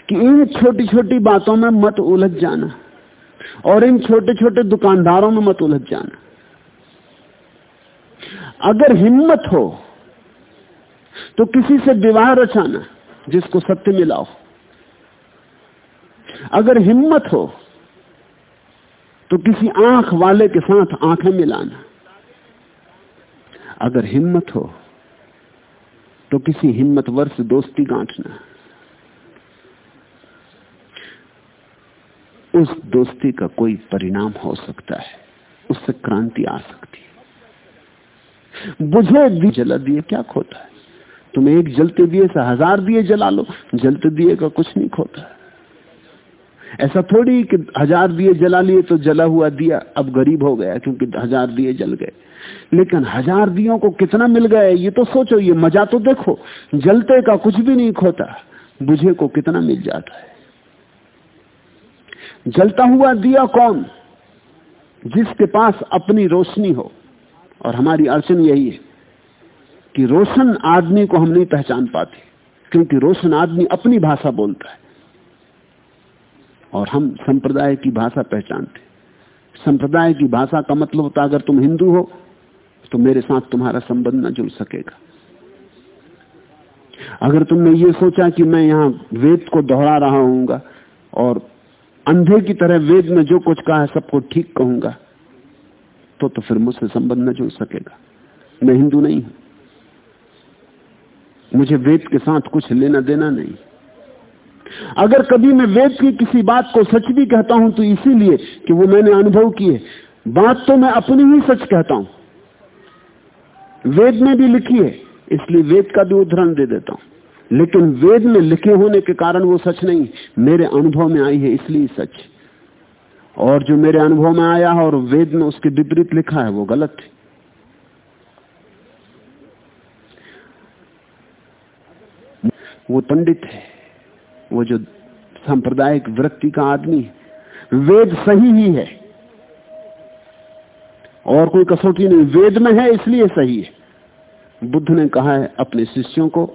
कि इन छोटी छोटी बातों में मत उलझ जाना और इन छोटे छोटे दुकानदारों में मत उलझ जाना। अगर हिम्मत हो तो किसी से विवाह रचाना जिसको सत्य मिलाओ अगर हिम्मत हो तो किसी आँख वाले के साथ आँखें मिलाना। अगर हिम्मत हो तो किसी हिम्मतवर से दोस्ती गांठना। उस दोस्ती का कोई परिणाम हो सकता है, उससे क्रांति आ सकती है। बुझे भी जला दिए क्या खोता है? तुम एक जलते दिए से हज़ार दिए जला लो, जलते दिए का कुछ नहीं खोता ऐसा थोड़ी कि हज़ार दिए जला लिए तो जला हुआ दिया, अब गरीब हो गया क्योंकि हज़ार दिए जल गए। लेकिन हज़ार दियों को कितना मिल गया ये तो सोचो, ये मज़ा तो देखो, जलते का कुछ भी नहीं खोता, बुझे को कितना मिल जाता है। जलता हुआ दिया कौन? जिसके पास अपनी रोशनी हो। और हमारी अड़चन यही है कि रोशन आदमी को हम नहीं पहचान पाते, क्योंकि रोशन आदमी अपनी भाषा बोलता है। और हम संप्रदाय की भाषा पहचानते संप्रदाय की भाषा का मतलब होता अगर तुम हिंदू हो तो मेरे साथ तुम्हारा संबंध न जुड़ सकेगा। अगर तुमने ये सोचा कि मैं यहाँ वेद को दोहरा रहा हूँगा और अंधे की तरह वेद में जो कुछ कहा है, सबको ठीक कहूँगा तो तो फिर मुझसे संबंध न जुड़ सकेगा। मैं हिंदू नहीं हूँ। मुझे वेद के साथ कुछ लेना देना नहीं। अगर कभी मैं वेद की किसी बात को सच भी कहता हूँ तो इसीलिए कि वो मैंने अनुभव किए। बात तो मैं अपनी ही सच कहता हूँ। वेद में भी लिखी है, इसलिए वेद का भी उदाहरण दे देता हूँ। लेकिन वेद में लिखे होने के कारण वो सच नहीं, मेरे अनुभव में आई है, इसलिए सच। और जो मेरे अनुभव में आया है और वेद में उसके विपरीत लिखा है, वो गलत है। वो पंडित है। वो जो सांप्रदायिक वृत्ति का आदमी है, वेद सही ही है। और कोई कसौटी नहीं, वेद में है इसलिए सही है। बुद्ध ने कहा है अपने शिष्यों को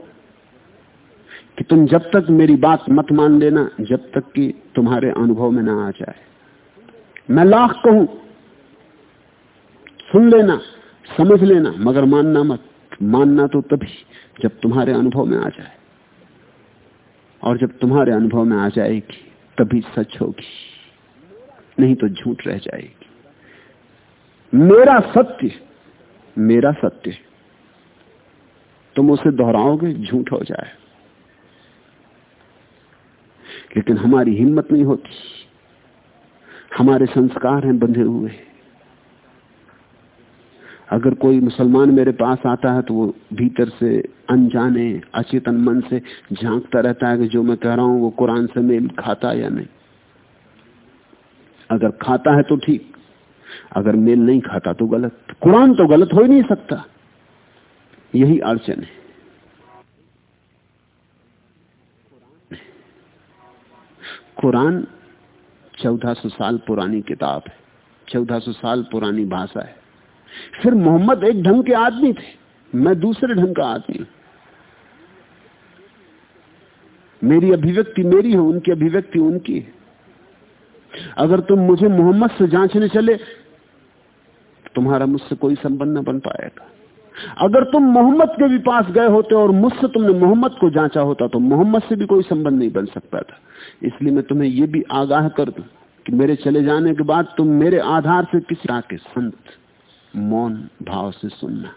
कि तुम जब तक मेरी बात मत मान लेना, जब तक कि तुम्हारे अनुभव में ना आ जाए। मैं लाख कहूँ, सुन लेना, समझ लेना, मगर मानना मत। मानना तो तभी जब तुम्हारे अनुभव में आ जाए। और जब तुम्हारे अनुभव में आ जाएगी, तभी सच होगी। नहीं तो झूठ रह जाएगी। मेरा सत्य मेरा सत्य। तुम उसे दोहराओगे, झूठ हो जाए। लेकिन हमारी हिम्मत नहीं होती। हमारे संस्कार हैं बंधे हुए। अगर कोई मुसलमान मेरे पास आता है तो वो भीतर से अनजाने, अचेतन मन से झांकता रहता है कि जो मैं कह रहा हूँ वो कुरान से मेल खाता या नहीं। अगर खाता है तो ठीक, अगर मेल नहीं खाता तो गलत। कुरान तो गलत हो ही नहीं सकता। यही अड़चन है। कुरान चौदह सौ साल पुरानी किताब है, चौदह सौ साल पुरानी भाषा है। फिर मोहम्मद एक ढंग के आदमी थे। मैं दूसरे ढंग का आदमी मेरी अभिव्यक्ति मेरी है, उनकी अभिव्यक्ति उनकी है। अगर तुम मुझे मोहम्मद से जांचने चले, तुम्हारा मुझसे कोई संबंध न बन पाएगा। अगर तुम मोहम्मद के भी पास गए होते और मुझसे तुमने मोहम्मद को जांचा होता तो मोहम्मद से भी कोई संबंध नहीं बन सकता था। इसलिए मैं तुम्हें यह भी आगाह कर दूँ कि मेरे चले जाने के बाद तुम मेरे आधार से किसी के संत मौन भाव से सुनना।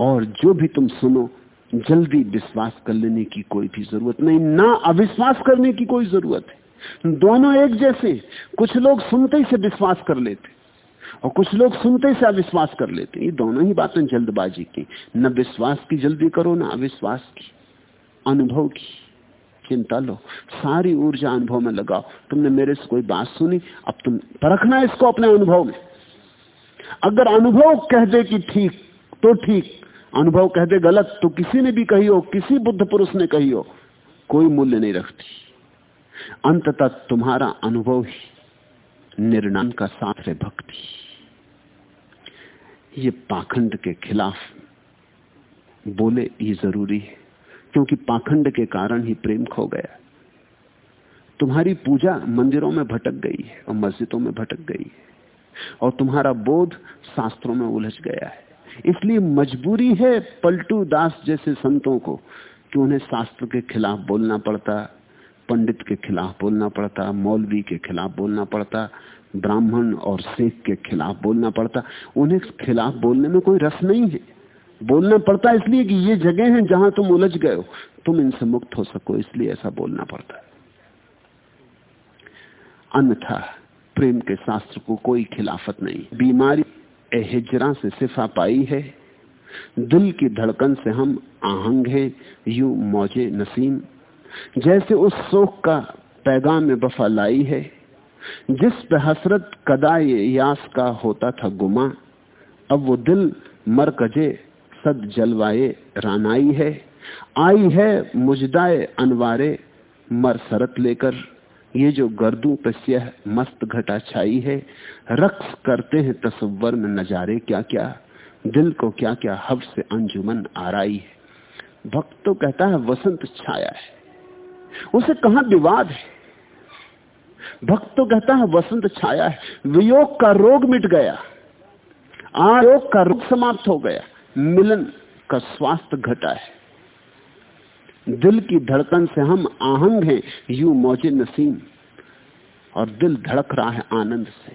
और जो भी तुम सुनो, जल्दी विश्वास कर लेने की कोई भी ज़रूरत नहीं, ना अविश्वास करने की कोई ज़रूरत है। दोनों एक जैसे, कुछ लोग सुनते ही से विश्वास कर लेते, और कुछ लोग सुनते से अविश्वास कर लेते। ये दोनों ही बातें जल्दबाजी की। न विश्वास की जल्दी करो, ना अविश्वास की, अनुभव की। चिंता लो सारी ऊर्जा अनुभव में लगाओ। तुमने मेरे से कोई बात सुनी? अब तुम परखना इसको अपने अनुभव में। अगर अनुभव कह दे कि ठीक तो ठीक। अनुभव कह दे गलत तो किसी ने भी कही हो, किसी बुद्ध पुरुष ने कही हो, कोई मूल्य नहीं रखती। अंततः तुम्हारा अनुभव ही निर्णाम का साथ है भक्ति। ये पाखंड के खिलाफ बोले, ये ज़रूरी है। क्योंकि पाखंड के कारण ही प्रेम खो गया। तुम्हारी पूजा मंदिरों में भटक गई है और मस्जिदों में भटक गई है और तुम्हारा बोध शास्त्रों में उलझ गया है। इसलिए मजबूरी है पलटू दास जैसे संतों को कि उन्हें शास्त्र के खिलाफ बोलना पड़ता, पंडित के खिलाफ बोलना पड़ता, मौलवी के खिलाफ बोलना पड़ता, ब्राह्मण और सिख के खिलाफ बोलना पड़ता। उन्हें खिलाफ बोलने में कोई रस नहीं है। बोलना पड़ता इसलिए कि ये जगह है जहाँ तुम उलझ गए हो। तुम इनसे मुक्त हो सको, इसलिए ऐसा बोलना पड़ता है। अन्यथा प्रेम के शास्त्र को कोई खिलाफत नहीं। बीमारी हिजरा से सिफा पाई है। दिल की धड़कन से हम आहंग हैं, यू मौजे नसीम जैसे उस शोक का पैगाम में बफा लाई है, जिस पे हसरत कदा ये यास का होता था गुमा, अब वो दिल मरकजे सद जलवाए रानाई है। आई है मुजदाए अनवारे मर सरत लेकर। ये जो गर्दू प्रस्यह मस्त घटा छाई है। रक्स करते हैं तस्वर में नजारे क्या क्या दिल को क्या क्या हब से अंजुमन आराई है। भक्त तो कहता है वसंत छाया है। उसे कहा विवाद है? भक्त तो कहता है वसंत छाया है। वियोग का रोग मिट गया। आयोग का रोग समाप्त हो गया। मिलन का स्वास्थ्य घटा है। दिल की धड़कन से हम आहंग हैं, यू मौजे नसीम। और दिल धड़क रहा है आनंद से।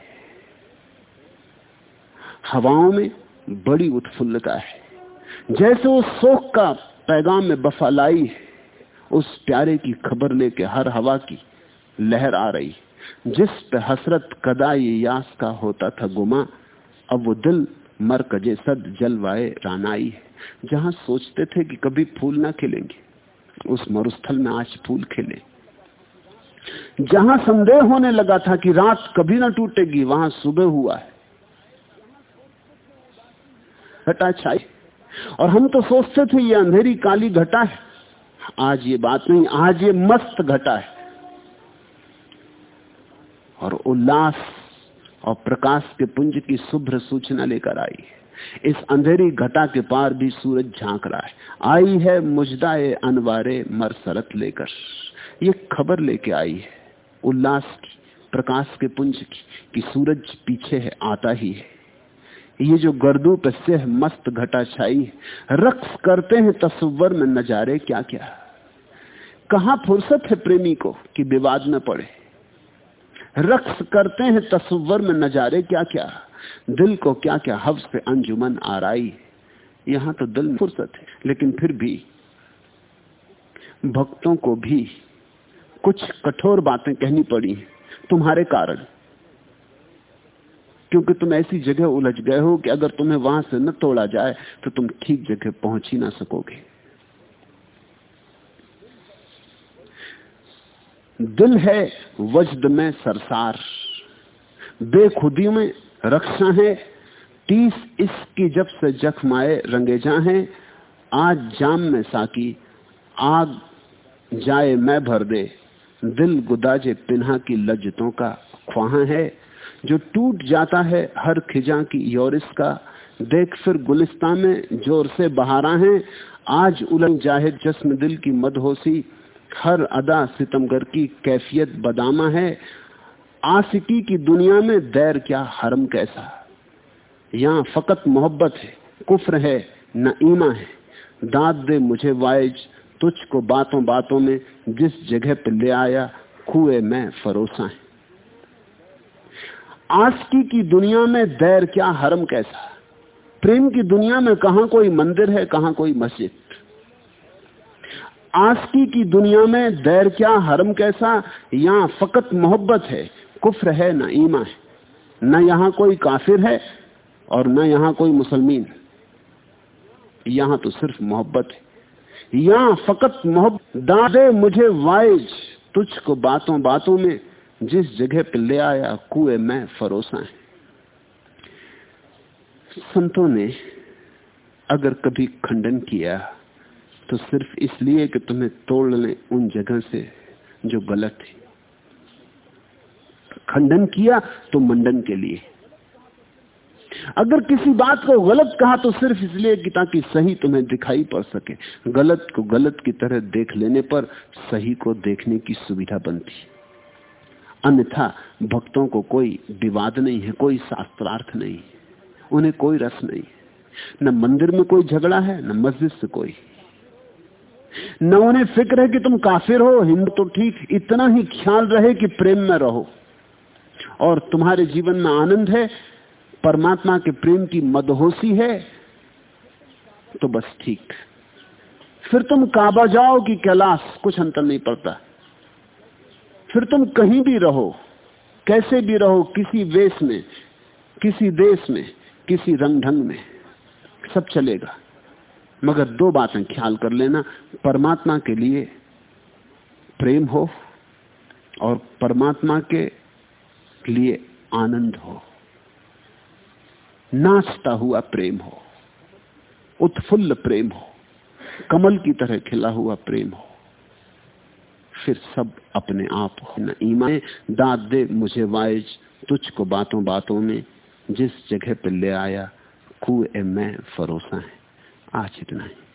हवाओं में बड़ी उत्फुल्लता है। जैसे उस शोक का पैगाम में बफालाई है, उस प्यारे की खबर लेके हर हवा की लहर आ रही जिस पे हसरत कदा ये यास का होता था गुमा, अब वो दिल मर कजे सद जलवाए रानाई है। जहाँ सोचते थे कि कभी फूल ना खिलेंगे, उस मरुस्थल में आज फूल खिले। जहाँ संदेह होने लगा था कि रात कभी ना टूटेगी, वहाँ सुबह हुआ है। घटा छाई। और हम तो सोचते थे, ये अंधेरी काली घटा है। आज ये बात नहीं, आज ये मस्त घटा है। और उल्लास और प्रकाश के पुंज की शुभ्र सूचना लेकर आई इस अंधेरी घटा के पार भी सूरज झाँक रहा है। आई है मुजदाए अनवारे मर सरत लेकर। ये खबर लेके आई है उल्लास की, प्रकाश के पुंज की, कि सूरज पीछे है, आता ही है। ये जो गर्दू से मस्त घटा छाई रक्स करते हैं तस्वर में नजारे क्या क्या कहा फुर्सत है प्रेमी को कि विवाद न पड़े? रक्स करते हैं तस्वर में नजारे क्या क्या दिल को क्या क्या हव से अंजुमन आराई। यहाँ तो दिल फुर्सत है, लेकिन फिर भी भक्तों को भी कुछ कठोर बातें कहनी पड़ी तुम्हारे कारण। क्योंकि तुम ऐसी जगह उलझ गए हो कि अगर तुम्हें वहाँ से न तोड़ा जाए तो तुम ठीक जगह पहुँच ही ना सकोगे। दिल है वजद में सरसार। बेखुदी में रक्षा है, तीस इसकी जब से जख्माए रंगेजा हैं, आज जाम में साकी, आग जाए मैं भर दे। दिल गुदाजे पिन्हा की लज्जतों का ख्वाहा है। जो टूट जाता है हर खिजा की योरिस का देख फिर गुलिस्ता में ज़ोर से बहारा है। आज उलझ ज़ाहिर जस्म दिल की मदहोसी हर अदा सितमगर की कैफियत बदामा है। आसिकी की दुनिया में दैर क्या हरम कैसा? यहाँ फकत मोहब्बत है, कुफ्र है न ईमा है। दाद दे मुझे वाइज, तुझको बातों बातों में, जिस जगह पर ले आया, खुए में फरोसा है। आसकी की दुनिया में दैर क्या हरम कैसा? प्रेम की दुनिया में कहा कोई मंदिर है, कहा कोई मस्जिद? आस्की की दुनिया में दैर क्या, हरम कैसा? यहाँ फकत मोहब्बत है, कुफ्र है, ना ईमा है। न यहाँ कोई काफिर है और न यहाँ कोई मुसलमान। यहाँ तो सिर्फ़ मोहब्बत है। यहाँ फकत मोहब्बत, दादे मुझे वाइज, तुझको बातों बातों में, जिस जगह पर ले आया, कुएँ में फरोसा है। संतों ने अगर कभी खंडन किया तो सिर्फ़ इसलिए कि तुम्हें तोड़ ले उन जगह से जो गलत है। खंडन किया तो मंडन के लिए। अगर किसी बात को गलत कहा तो सिर्फ़ इसलिए कि ताकि सही तुम्हें दिखाई पड़ सके। गलत को गलत की तरह देख लेने पर सही को देखने की सुविधा बनती। अन्यथा भक्तों को कोई विवाद नहीं है, कोई शास्त्रार्थ नहीं उन्हें कोई रस नहीं न मंदिर में कोई झगड़ा है, न मस्जिद से कोई। न उन्हें फ़िक्र है कि तुम काफिर हो, हिंदू तो ठीक, इतना ही ख्याल रहे कि प्रेम में रहो। और तुम्हारे जीवन में आनंद है, परमात्मा के प्रेम की मदहोशी है तो बस ठीक। फिर तुम काबा जाओ कि कैलाश, कुछ अंतर नहीं पड़ता। फिर तुम कहीं भी रहो, कैसे भी रहो, किसी वेश में, किसी देश में, किसी रंग ढंग में, सब चलेगा। मगर दो बातें ख्याल कर लेना। परमात्मा के लिए प्रेम हो और परमात्मा के लिए आनंद हो। नाचता हुआ प्रेम हो, उत्फुल्ल प्रेम हो, कमल की तरह खिला हुआ प्रेम हो। फिर सब अपने आप हो। न ईमान दाद दे मुझे वाइज, तुझको बातों बातों में जिस जगह पर ले आया, कुएँ मैं फरोसा है। आज इतना ही।